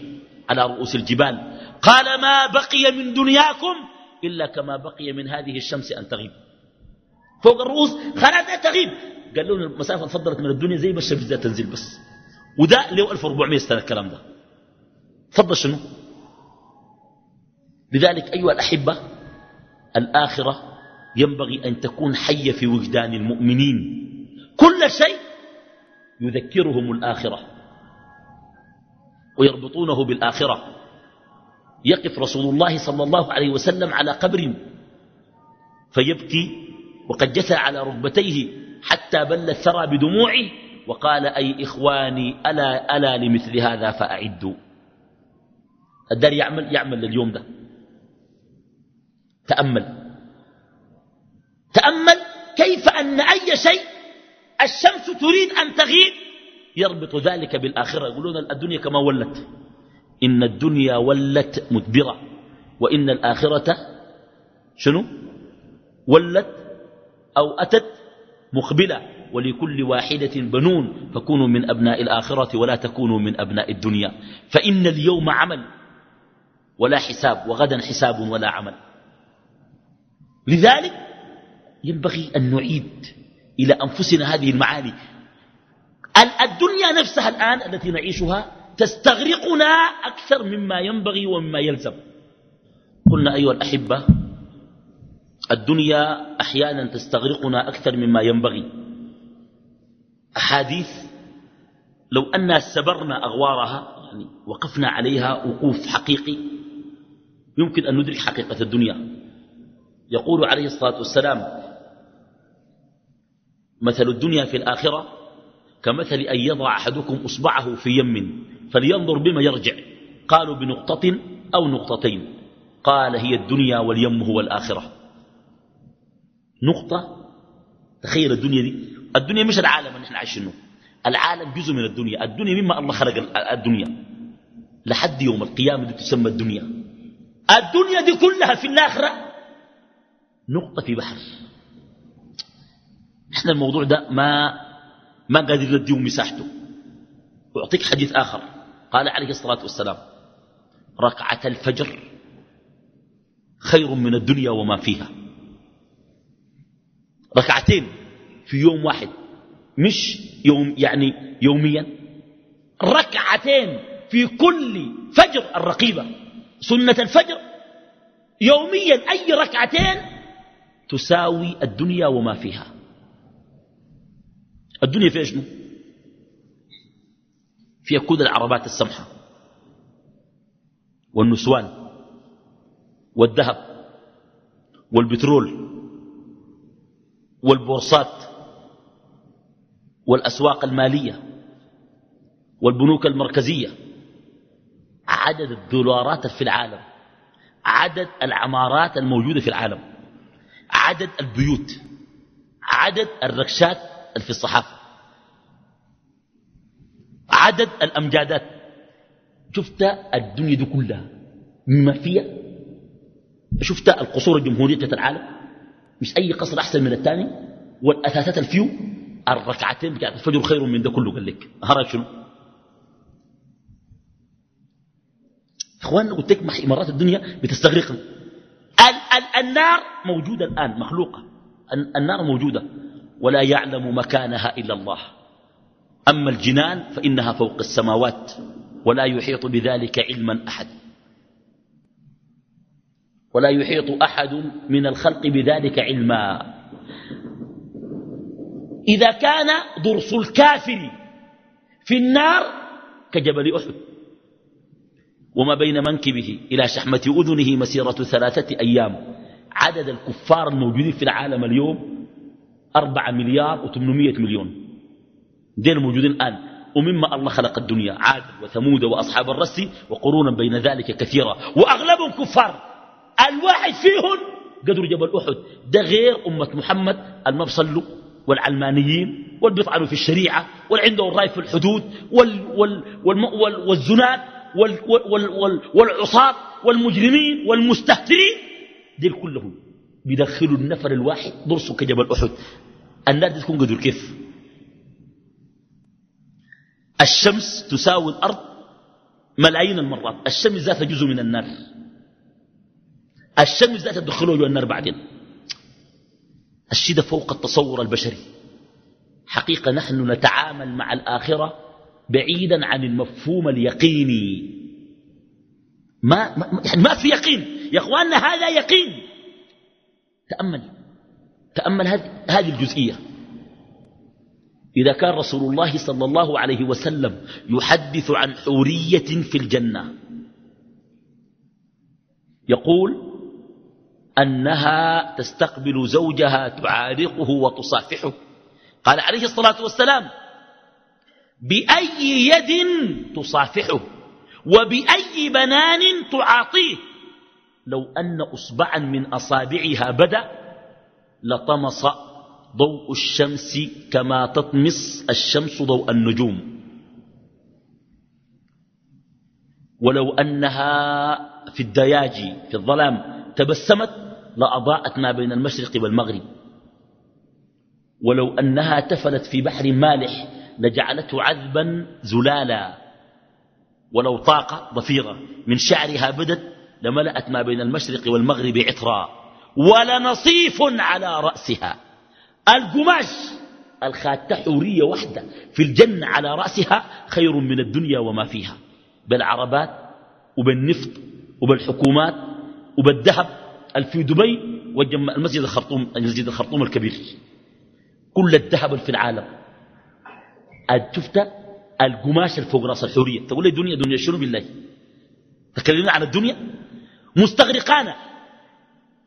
A: على رؤوس الجبال. قال ما بقي من دنياكم إلا كما بقي من هذه الشمس أن تغيب. فوق الرؤوس خلاص تغيب. قال له المسافة فضلت من الدنيا زي ما الشمس تنزل بس. وده له 1400 سنة الكلام ده. فضل شنو؟ لذلك أيها الأحبة الآخرة ينبغي أن تكون حية في وجدان المؤمنين. كل شيء يذكرهم الآخرة ويربطونه بالآخرة. يقف رسول الله صلى الله عليه وسلم على قبر فيبكي وقد جثى على ركبتيه حتى بل الثرى بدموعه وقال أي إخواني ألا, ألا لمثل هذا فأعدوا. الدار يعمل يعمل لليوم ده. تأمل. تأمل كيف أن أي شيء الشمس تريد أن تغيب يربط ذلك بالآخرة. يقولون الدنيا كما ولت. إن الدنيا ولت مدبرة. وإن الآخرة شنو؟ ولت أو أتت مقبلة. ولكل واحدة بنون فكونوا من أبناء الآخرة ولا تكونوا من أبناء الدنيا. فإن اليوم عمل ولا حساب وغدا حساب ولا عمل. لذلك ينبغي أن نعيد إلى أنفسنا هذه المعاني. الدنيا نفسها الآن التي نعيشها تستغرقنا أكثر مما ينبغي ومما يلزم. قلنا أيها الأحبة الدنيا أحيانا تستغرقنا أكثر مما ينبغي. أحاديث لو أننا سبرنا أغوارها يعني وقفنا عليها وقوف حقيقي يمكن أن ندرك حقيقة الدنيا. يقول عليه الصلاة والسلام مثل الدنيا في الآخرة كمثل أن يضع أحدكم أصبعه في يم فلينظر بما يرجع قالوا بنقطة أو نقطتين قال هي الدنيا واليم هو الآخرة. نقطة تخيل الدنيا دي الدنيا مش العالم اللي إحنا عايشينه. العالم جزء من الدنيا. الدنيا مما الله خلق الدنيا. لحد يوم القيامة دي تسمى الدنيا. الدنيا دي كلها في الآخرة نقطة في بحر. إحنا الموضوع ده ما ما قادر نديه مساحته. أعطيك حديث آخر. قال عليه الصلاة والسلام ركعة الفجر خير من الدنيا وما فيها. ركعتين. في يوم واحد مش يوم يعني يوميا. ركعتين في كل فجر الرقيبة. سنة الفجر. يوميا أي ركعتين تساوي الدنيا وما فيها. الدنيا فيها شنو؟ فيها كل العربات السمحة. والنسوان. والذهب. والبترول. والبورصات. والأسواق المالية والبنوك المركزية عدد الدولارات في العالم عدد العمارات الموجودة في العالم عدد البيوت عدد الركشات في الصحافة عدد الأمجادات. شفت الدنيا دي كلها مما فيها؟ شفت القصور الجمهورية العالم؟ مش أي قصر أحسن من الثاني؟ والأثاثات الفيو؟ الركعتين بتاعت الفجر خير من ده كله قال لك. هراك شنو؟ اخواننا قلت لك مرات الدنيا بتستغرقنا ال ال النار موجودة الآن مخلوقة. النار موجودة. ولا يعلم مكانها إلا الله. أما الجنان فإنها فوق السماوات ولا يحيط بذلك علما أحد. ولا يحيط أحد من الخلق بذلك علما. إذا كان ضرس الكافر في النار كجبل أحد. وما بين منكبه إلى شحمة أذنه مسيرة ثلاثة أيام. عدد الكفار الموجودين في العالم اليوم أربعة مليار وثمانمائة مليون. دين الموجودين الآن. ومما الله خلق الدنيا عاد وثمود وأصحاب الرس وقرونا بين ذلك كثيرا. وأغلبهم كفار. الواحد فيهم قدر جبل أحد. ده غير أمة محمد المبصلوا والعلمانيين والبيطعنوا في الشريعة والعنده الرأي في الحدود وال وال وال وال والزناد وال وال وال والعصاة والمجرمين والمستهترين ديل كلهم بيدخلوا النفر الواحد ضرسه كجبل أحد. النار دي تكون قدر كيف؟ الشمس تساوي الأرض ملايين المرات. الشمس ذات جزء من النار. الشمس ذات تدخله جوا النار بعدين. الشيء ده فوق التصور البشري. حقيقة نحن نتعامل مع الآخرة بعيدا عن المفهوم اليقيني. ما, ما, يعني ما في يقين. يا إخواننا هذا يقين. تأمل. تأمل هذه الجزئية. إذا كان رسول الله صلى الله عليه وسلم يحدث عن حورية في الجنة يقول أنها تستقبل زوجها تعارقه وتصافحه. قال عليه الصلاة والسلام بأي يد تصافحه وبأي بنان تعاطيه. لو أن أصبعا من أصابعها بدأ لطمس ضوء الشمس كما تطمس الشمس ضوء النجوم. ولو أنها في الدياج في الظلام تبسمت لأضاءت ما بين المشرق والمغرب. ولو أنها تفلت في بحر مالح لجعلته عذبا زلالا. ولو طاق ضفيرة من شعرها بدت لملأت ما بين المشرق والمغرب عطرا. ولنصيف على رأسها. القماش الخاتة حورية وحدة في الجنة على رأسها خير من الدنيا وما فيها. بالعربات وبالنفط وبالحكومات وبالذهب في دبي المسجد الخرطوم المسجد الخرطوم الكبير. كل الذهب في العالم. شفت القماش فوق رأس الحورية؟ تقول لي دنيا دنيا شنو بالله؟ تكلمنا عن الدنيا؟ مستغرقانا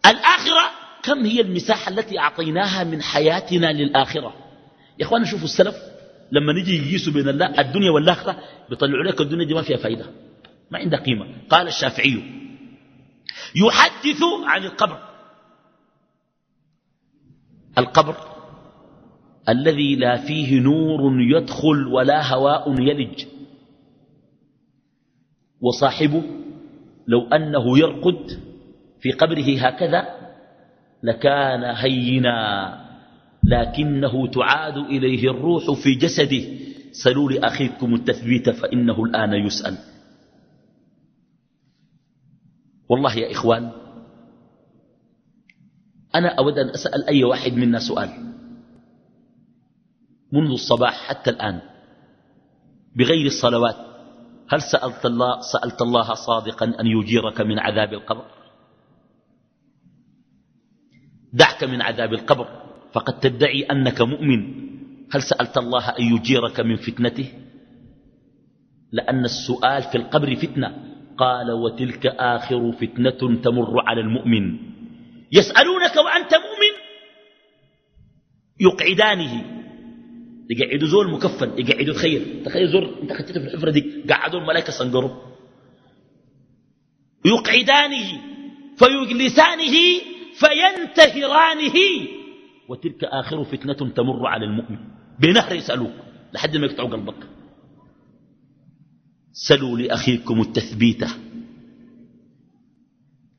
A: الآخرة كم هي المساحة التي أعطيناها من حياتنا للآخرة؟ يا أخوانا شوفوا السلف. لما نجي يقيسوا بين الدنيا والآخرة بيطلعوا لك الدنيا دي ما فيها فايدة. ما عندها قيمة. قال الشافعي يحدث عن القبر. القبر الذي لا فيه نور يدخل ولا هواء يلج. وصاحبه لو أنه يرقد في قبره هكذا لكان هينا لكنه تعاد إليه الروح في جسده. سلوا لأخيكم التثبيت فإنه الآن يسأل. والله يا إخوان أنا أود أن أسأل أي واحد منا سؤال. منذ الصباح حتى الآن بغير الصلوات هل سألت الله, سألت الله صادقا أن يجيرك من عذاب القبر؟ دعك من عذاب القبر فقد تدعي أنك مؤمن. هل سألت الله أن يجيرك من فتنته؟ لأن السؤال في القبر فتنة. قال وتلك آخر فتنة تمر على المؤمن. يسألونك وأنت مؤمن؟ يقعدانه. يقعدوا زول مكفن يقعدوا تخيل تخيل زول أنت خدته في الحفرة دي قعدوا الملائكة صنقروا يقعدانه فيجلسانه فينتهرانه. وتلك آخر فتنة تمر على المؤمن. بنهر يسألوك لحد ما يقطعوا قلبك. سلوا لأخيكم التثبيت.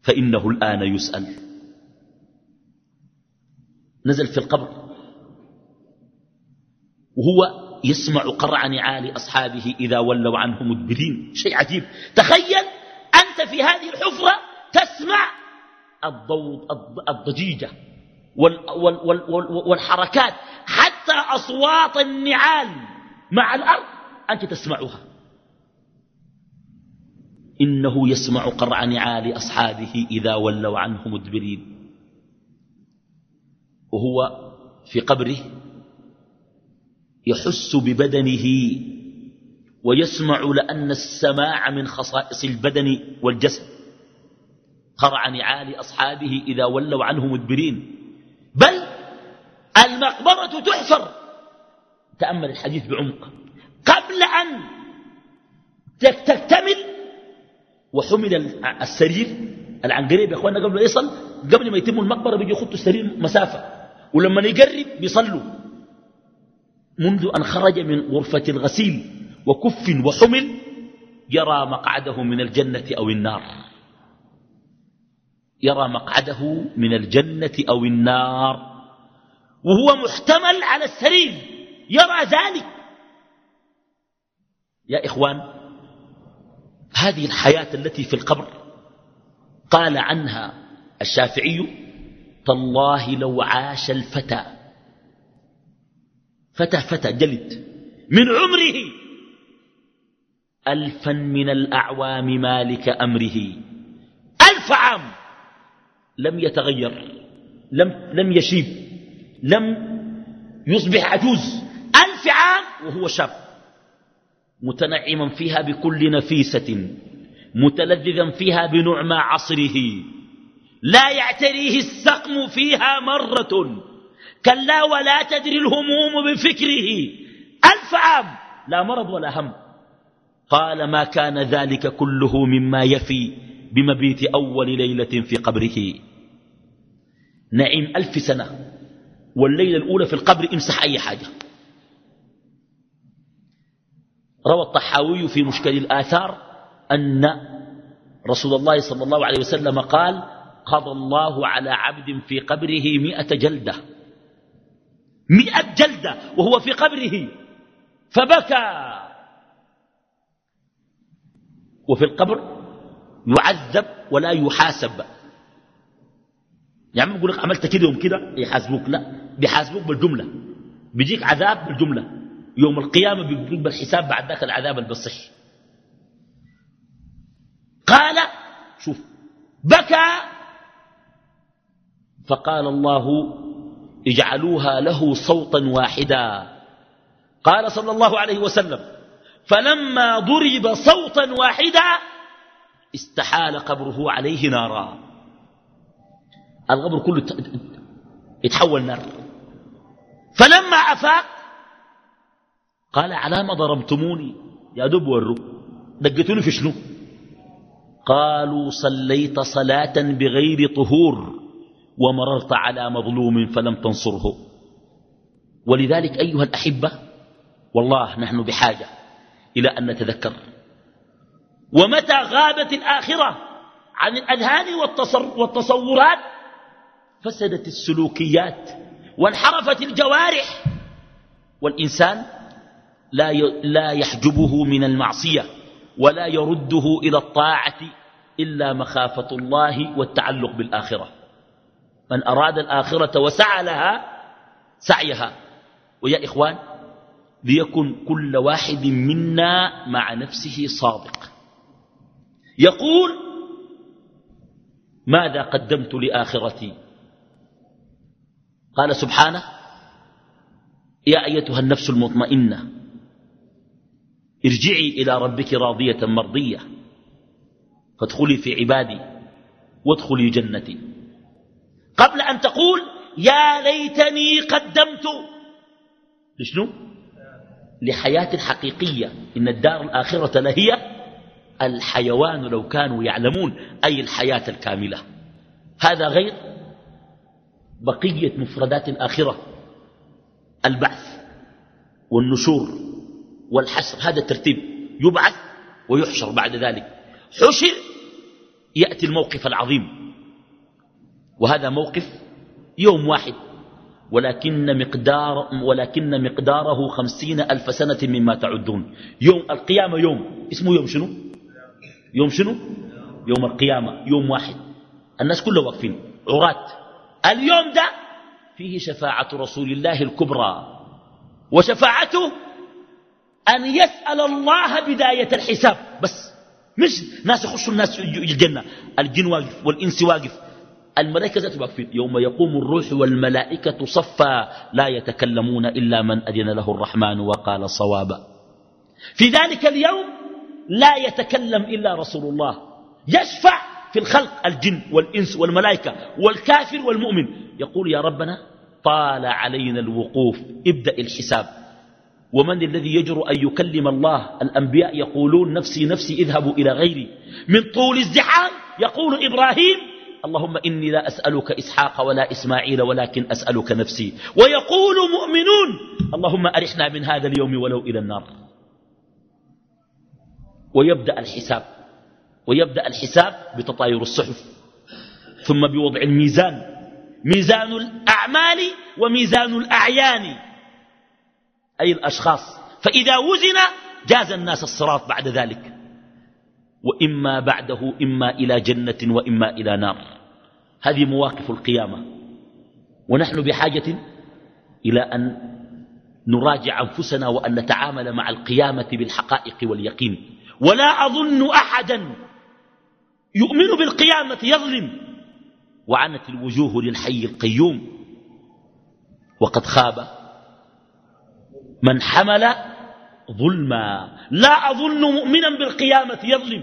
A: فإنه الآن يسأل. نزل في القبر. وهو يسمع قرع نعال أصحابه إذا ولوا عنه مدبرين. شيء عجيب. تخيل أنت في هذه الحفرة تسمع الضجيجة والحركات حتى أصوات النعال مع الأرض أنت تسمعها. إنه يسمع قرع نعال أصحابه إذا ولوا عنه مدبرين. وهو في قبره يحس ببدنه ويسمع لأن السماع من خصائص البدن والجسد. قرع نعال أصحابه إذا ولوا عنه مدبرين. بل المقبرة تحفر. تأمل الحديث بعمق. قبل أن تكتمل وحمل السرير العنقريب يا إخواننا قبل ما يصل قبل ما يتم المقبرة بيجي يخطوا السرير مسافة. ولما يقرب بيصلوا. منذ أن خرج من غرفة الغسيل وكف وحمل يرى مقعده من الجنة أو النار. يرى مقعده من الجنة أو النار. وهو محتمل على السرير. يرى ذلك. يا إخوان هذه الحياة التي في القبر. قال عنها الشافعي تالله لو عاش الفتى. فتى فتى جلد. من عمره. ألفا من الأعوام مالك أمره. ألف عام. لم يتغير. لم, لم يشيب. لم يصبح عجوز. ألف عام. وهو شاب. متنعما فيها بكل نفيسة متلذذا فيها بنعمى عصره. لا يعتريه السقم فيها مرة كلا ولا تدري الهموم بفكره. ألف عام لا مرض ولا هم. قال ما كان ذلك كله مما يفي بمبيت أول ليلة في قبره. نعيم ألف سنة والليلة الأولى في القبر امسح أي حاجة. روى الطحاوي في مشكل الآثار أن رسول الله صلى الله عليه وسلم قال قضى الله على عبد في قبره مئة جلدة. مئة جلدة وهو في قبره. فبكى. وفي القبر يعذب ولا يحاسب. يعني بيقول لك عملت كده يوم كده؟ يحاسبوك لا. بيحاسبوك بالجملة. بيجيك عذاب بالجملة. يوم القيامة بيجيك بالحساب بعد ذاك العذاب البصش قال شوف بكى فقال الله اجعلوها له صوتا واحدا. قال صلى الله عليه وسلم فلما ضرب صوتا واحدا استحال قبره عليه نارا. القبر كله يتحول نار. فلما أفاق قال على ما ضربتموني. يا دب وروا دقتوني في شنو؟ قالوا صليت صلاة بغير طهور ومررت على مظلوم فلم تنصره. ولذلك أيها الأحبة والله نحن بحاجة إلى أن نتذكر. ومتى غابت الآخرة عن الأذهان والتصورات؟ فسدت السلوكيات وانحرفت الجوارح. والإنسان لا لا يحجبه من المعصية ولا يرده إلى الطاعة إلا مخافة الله والتعلق بالآخرة. من أراد الآخرة وسعى لها سعيها. ويا إخوان ليكن كل واحد منا مع نفسه صادق. يقول ماذا قدمت لآخرتي؟ قال سبحانه يا أيتها النفس المطمئنة ارجعي إلى ربك راضية مرضية. فادخلي في عبادي وادخلي جنتي. قبل أن تقول يا ليتني قدمت. لشنو؟ لحياة حقيقية. إن الدار الآخرة لهي الحيوان لو كانوا يعلمون أي الحياة الكاملة. هذا غير بقية مفردات الآخرة. البعث والنشور. والحشر هذا الترتيب. يبعث ويحشر بعد ذلك. حشر يأتي الموقف العظيم. وهذا موقف يوم واحد. ولكن, مقدار ولكن مقداره خمسين ألف سنة مما تعدون. يوم القيامة يوم. اسمه يوم شنو؟ يوم شنو؟ يوم القيامة. يوم واحد. الناس كلها واقفين. عراة. اليوم ده فيه شفاعة رسول الله الكبرى. وشفاعته أن يسأل الله بداية الحساب. بس مش ناس يخشوا الناس الجنة. الجن واقف والإنس واقف. الملائكة ذات واقفين. يوم يقوم الروح والملائكة صفا. لا يتكلمون إلا من أذن له الرحمن وقال صوابا. في ذلك اليوم لا يتكلم إلا رسول الله. يشفع في الخلق الجن والإنس والملائكة والكافر والمؤمن. يقول يا ربنا طال علينا الوقوف. ابدأ الحساب. ومن الذي يجر أن يكلم الله؟ الأنبياء يقولون نفسي نفسي اذهبوا إلى غيري. من طول الزحام يقول إبراهيم اللهم إني لا أسألك إسحاق ولا إسماعيل ولكن أسألك نفسي. ويقول مؤمنون اللهم أرحنا من هذا اليوم ولو إلى النار. ويبدأ الحساب ويبدأ الحساب بتطاير الصحف. ثم بوضع الميزان ميزان الأعمال وميزان الأعيان. أي الأشخاص. فإذا وزن جاز الناس الصراط بعد ذلك. وإما بعده إما إلى جنة وإما إلى نار. هذه مواقف القيامة. ونحن بحاجة إلى أن نراجع أنفسنا وأن نتعامل مع القيامة بالحقائق واليقين. ولا أظن أحدا يؤمن بالقيامة يظلم. وعنت الوجوه للحي القيوم. وقد خاب من حمل ظلما. لا أظن مؤمنا بالقيامة يظلم.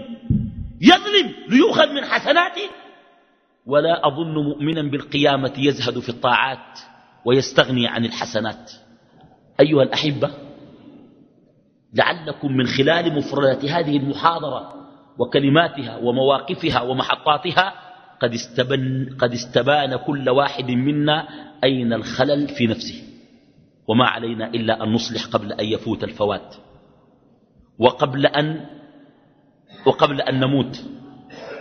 A: يظلم ليؤخذ من حسناته. ولا أظن مؤمنا بالقيامة يزهد في الطاعات ويستغني عن الحسنات. أيها الأحبة لعلكم من خلال مفردات هذه المحاضرة وكلماتها ومواقفها ومحطاتها قد استبان, قد استبان كل واحد منا أين الخلل في نفسه. وما علينا إلا أن نصلح قبل أن يفوت الفوات. وقبل أن وقبل أن نموت.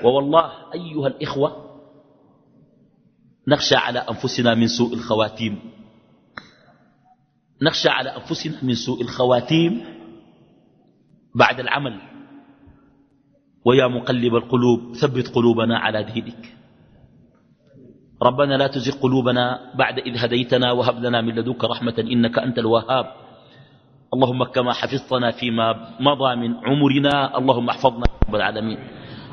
A: ووالله أيها الإخوة نخشى على أنفسنا من سوء الخواتيم. نخشى على أنفسنا من سوء الخواتيم بعد العمل. ويا مقلب القلوب ثبت قلوبنا على دينك. ربنا لا تزغ قلوبنا بعد إذ هديتنا وهب لنا من لدنك رحمة إنك أنت الوهاب. اللهم كما حفظتنا فيما مضى من عمرنا اللهم احفظنا يا رب العالمين.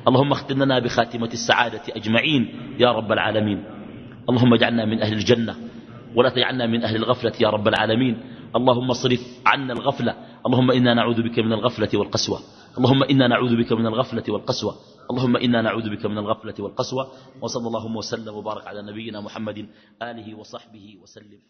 A: اللهم اختم لنا بخاتمة السعادة أجمعين يا رب العالمين. اللهم اجعلنا من أهل الجنة ولا تجعلنا من أهل الغفلة يا رب العالمين. اللهم صرف عنا الغفلة. اللهم إنا نعوذ بك من الغفلة والقسوة. اللهم إنا نعوذ بك من الغفلة والقسوة. اللهم إنا نعوذ بك من الغفلة والقسوة وصلى اللهم وسلم وبارك على نبينا محمد آله وصحبه وسلم.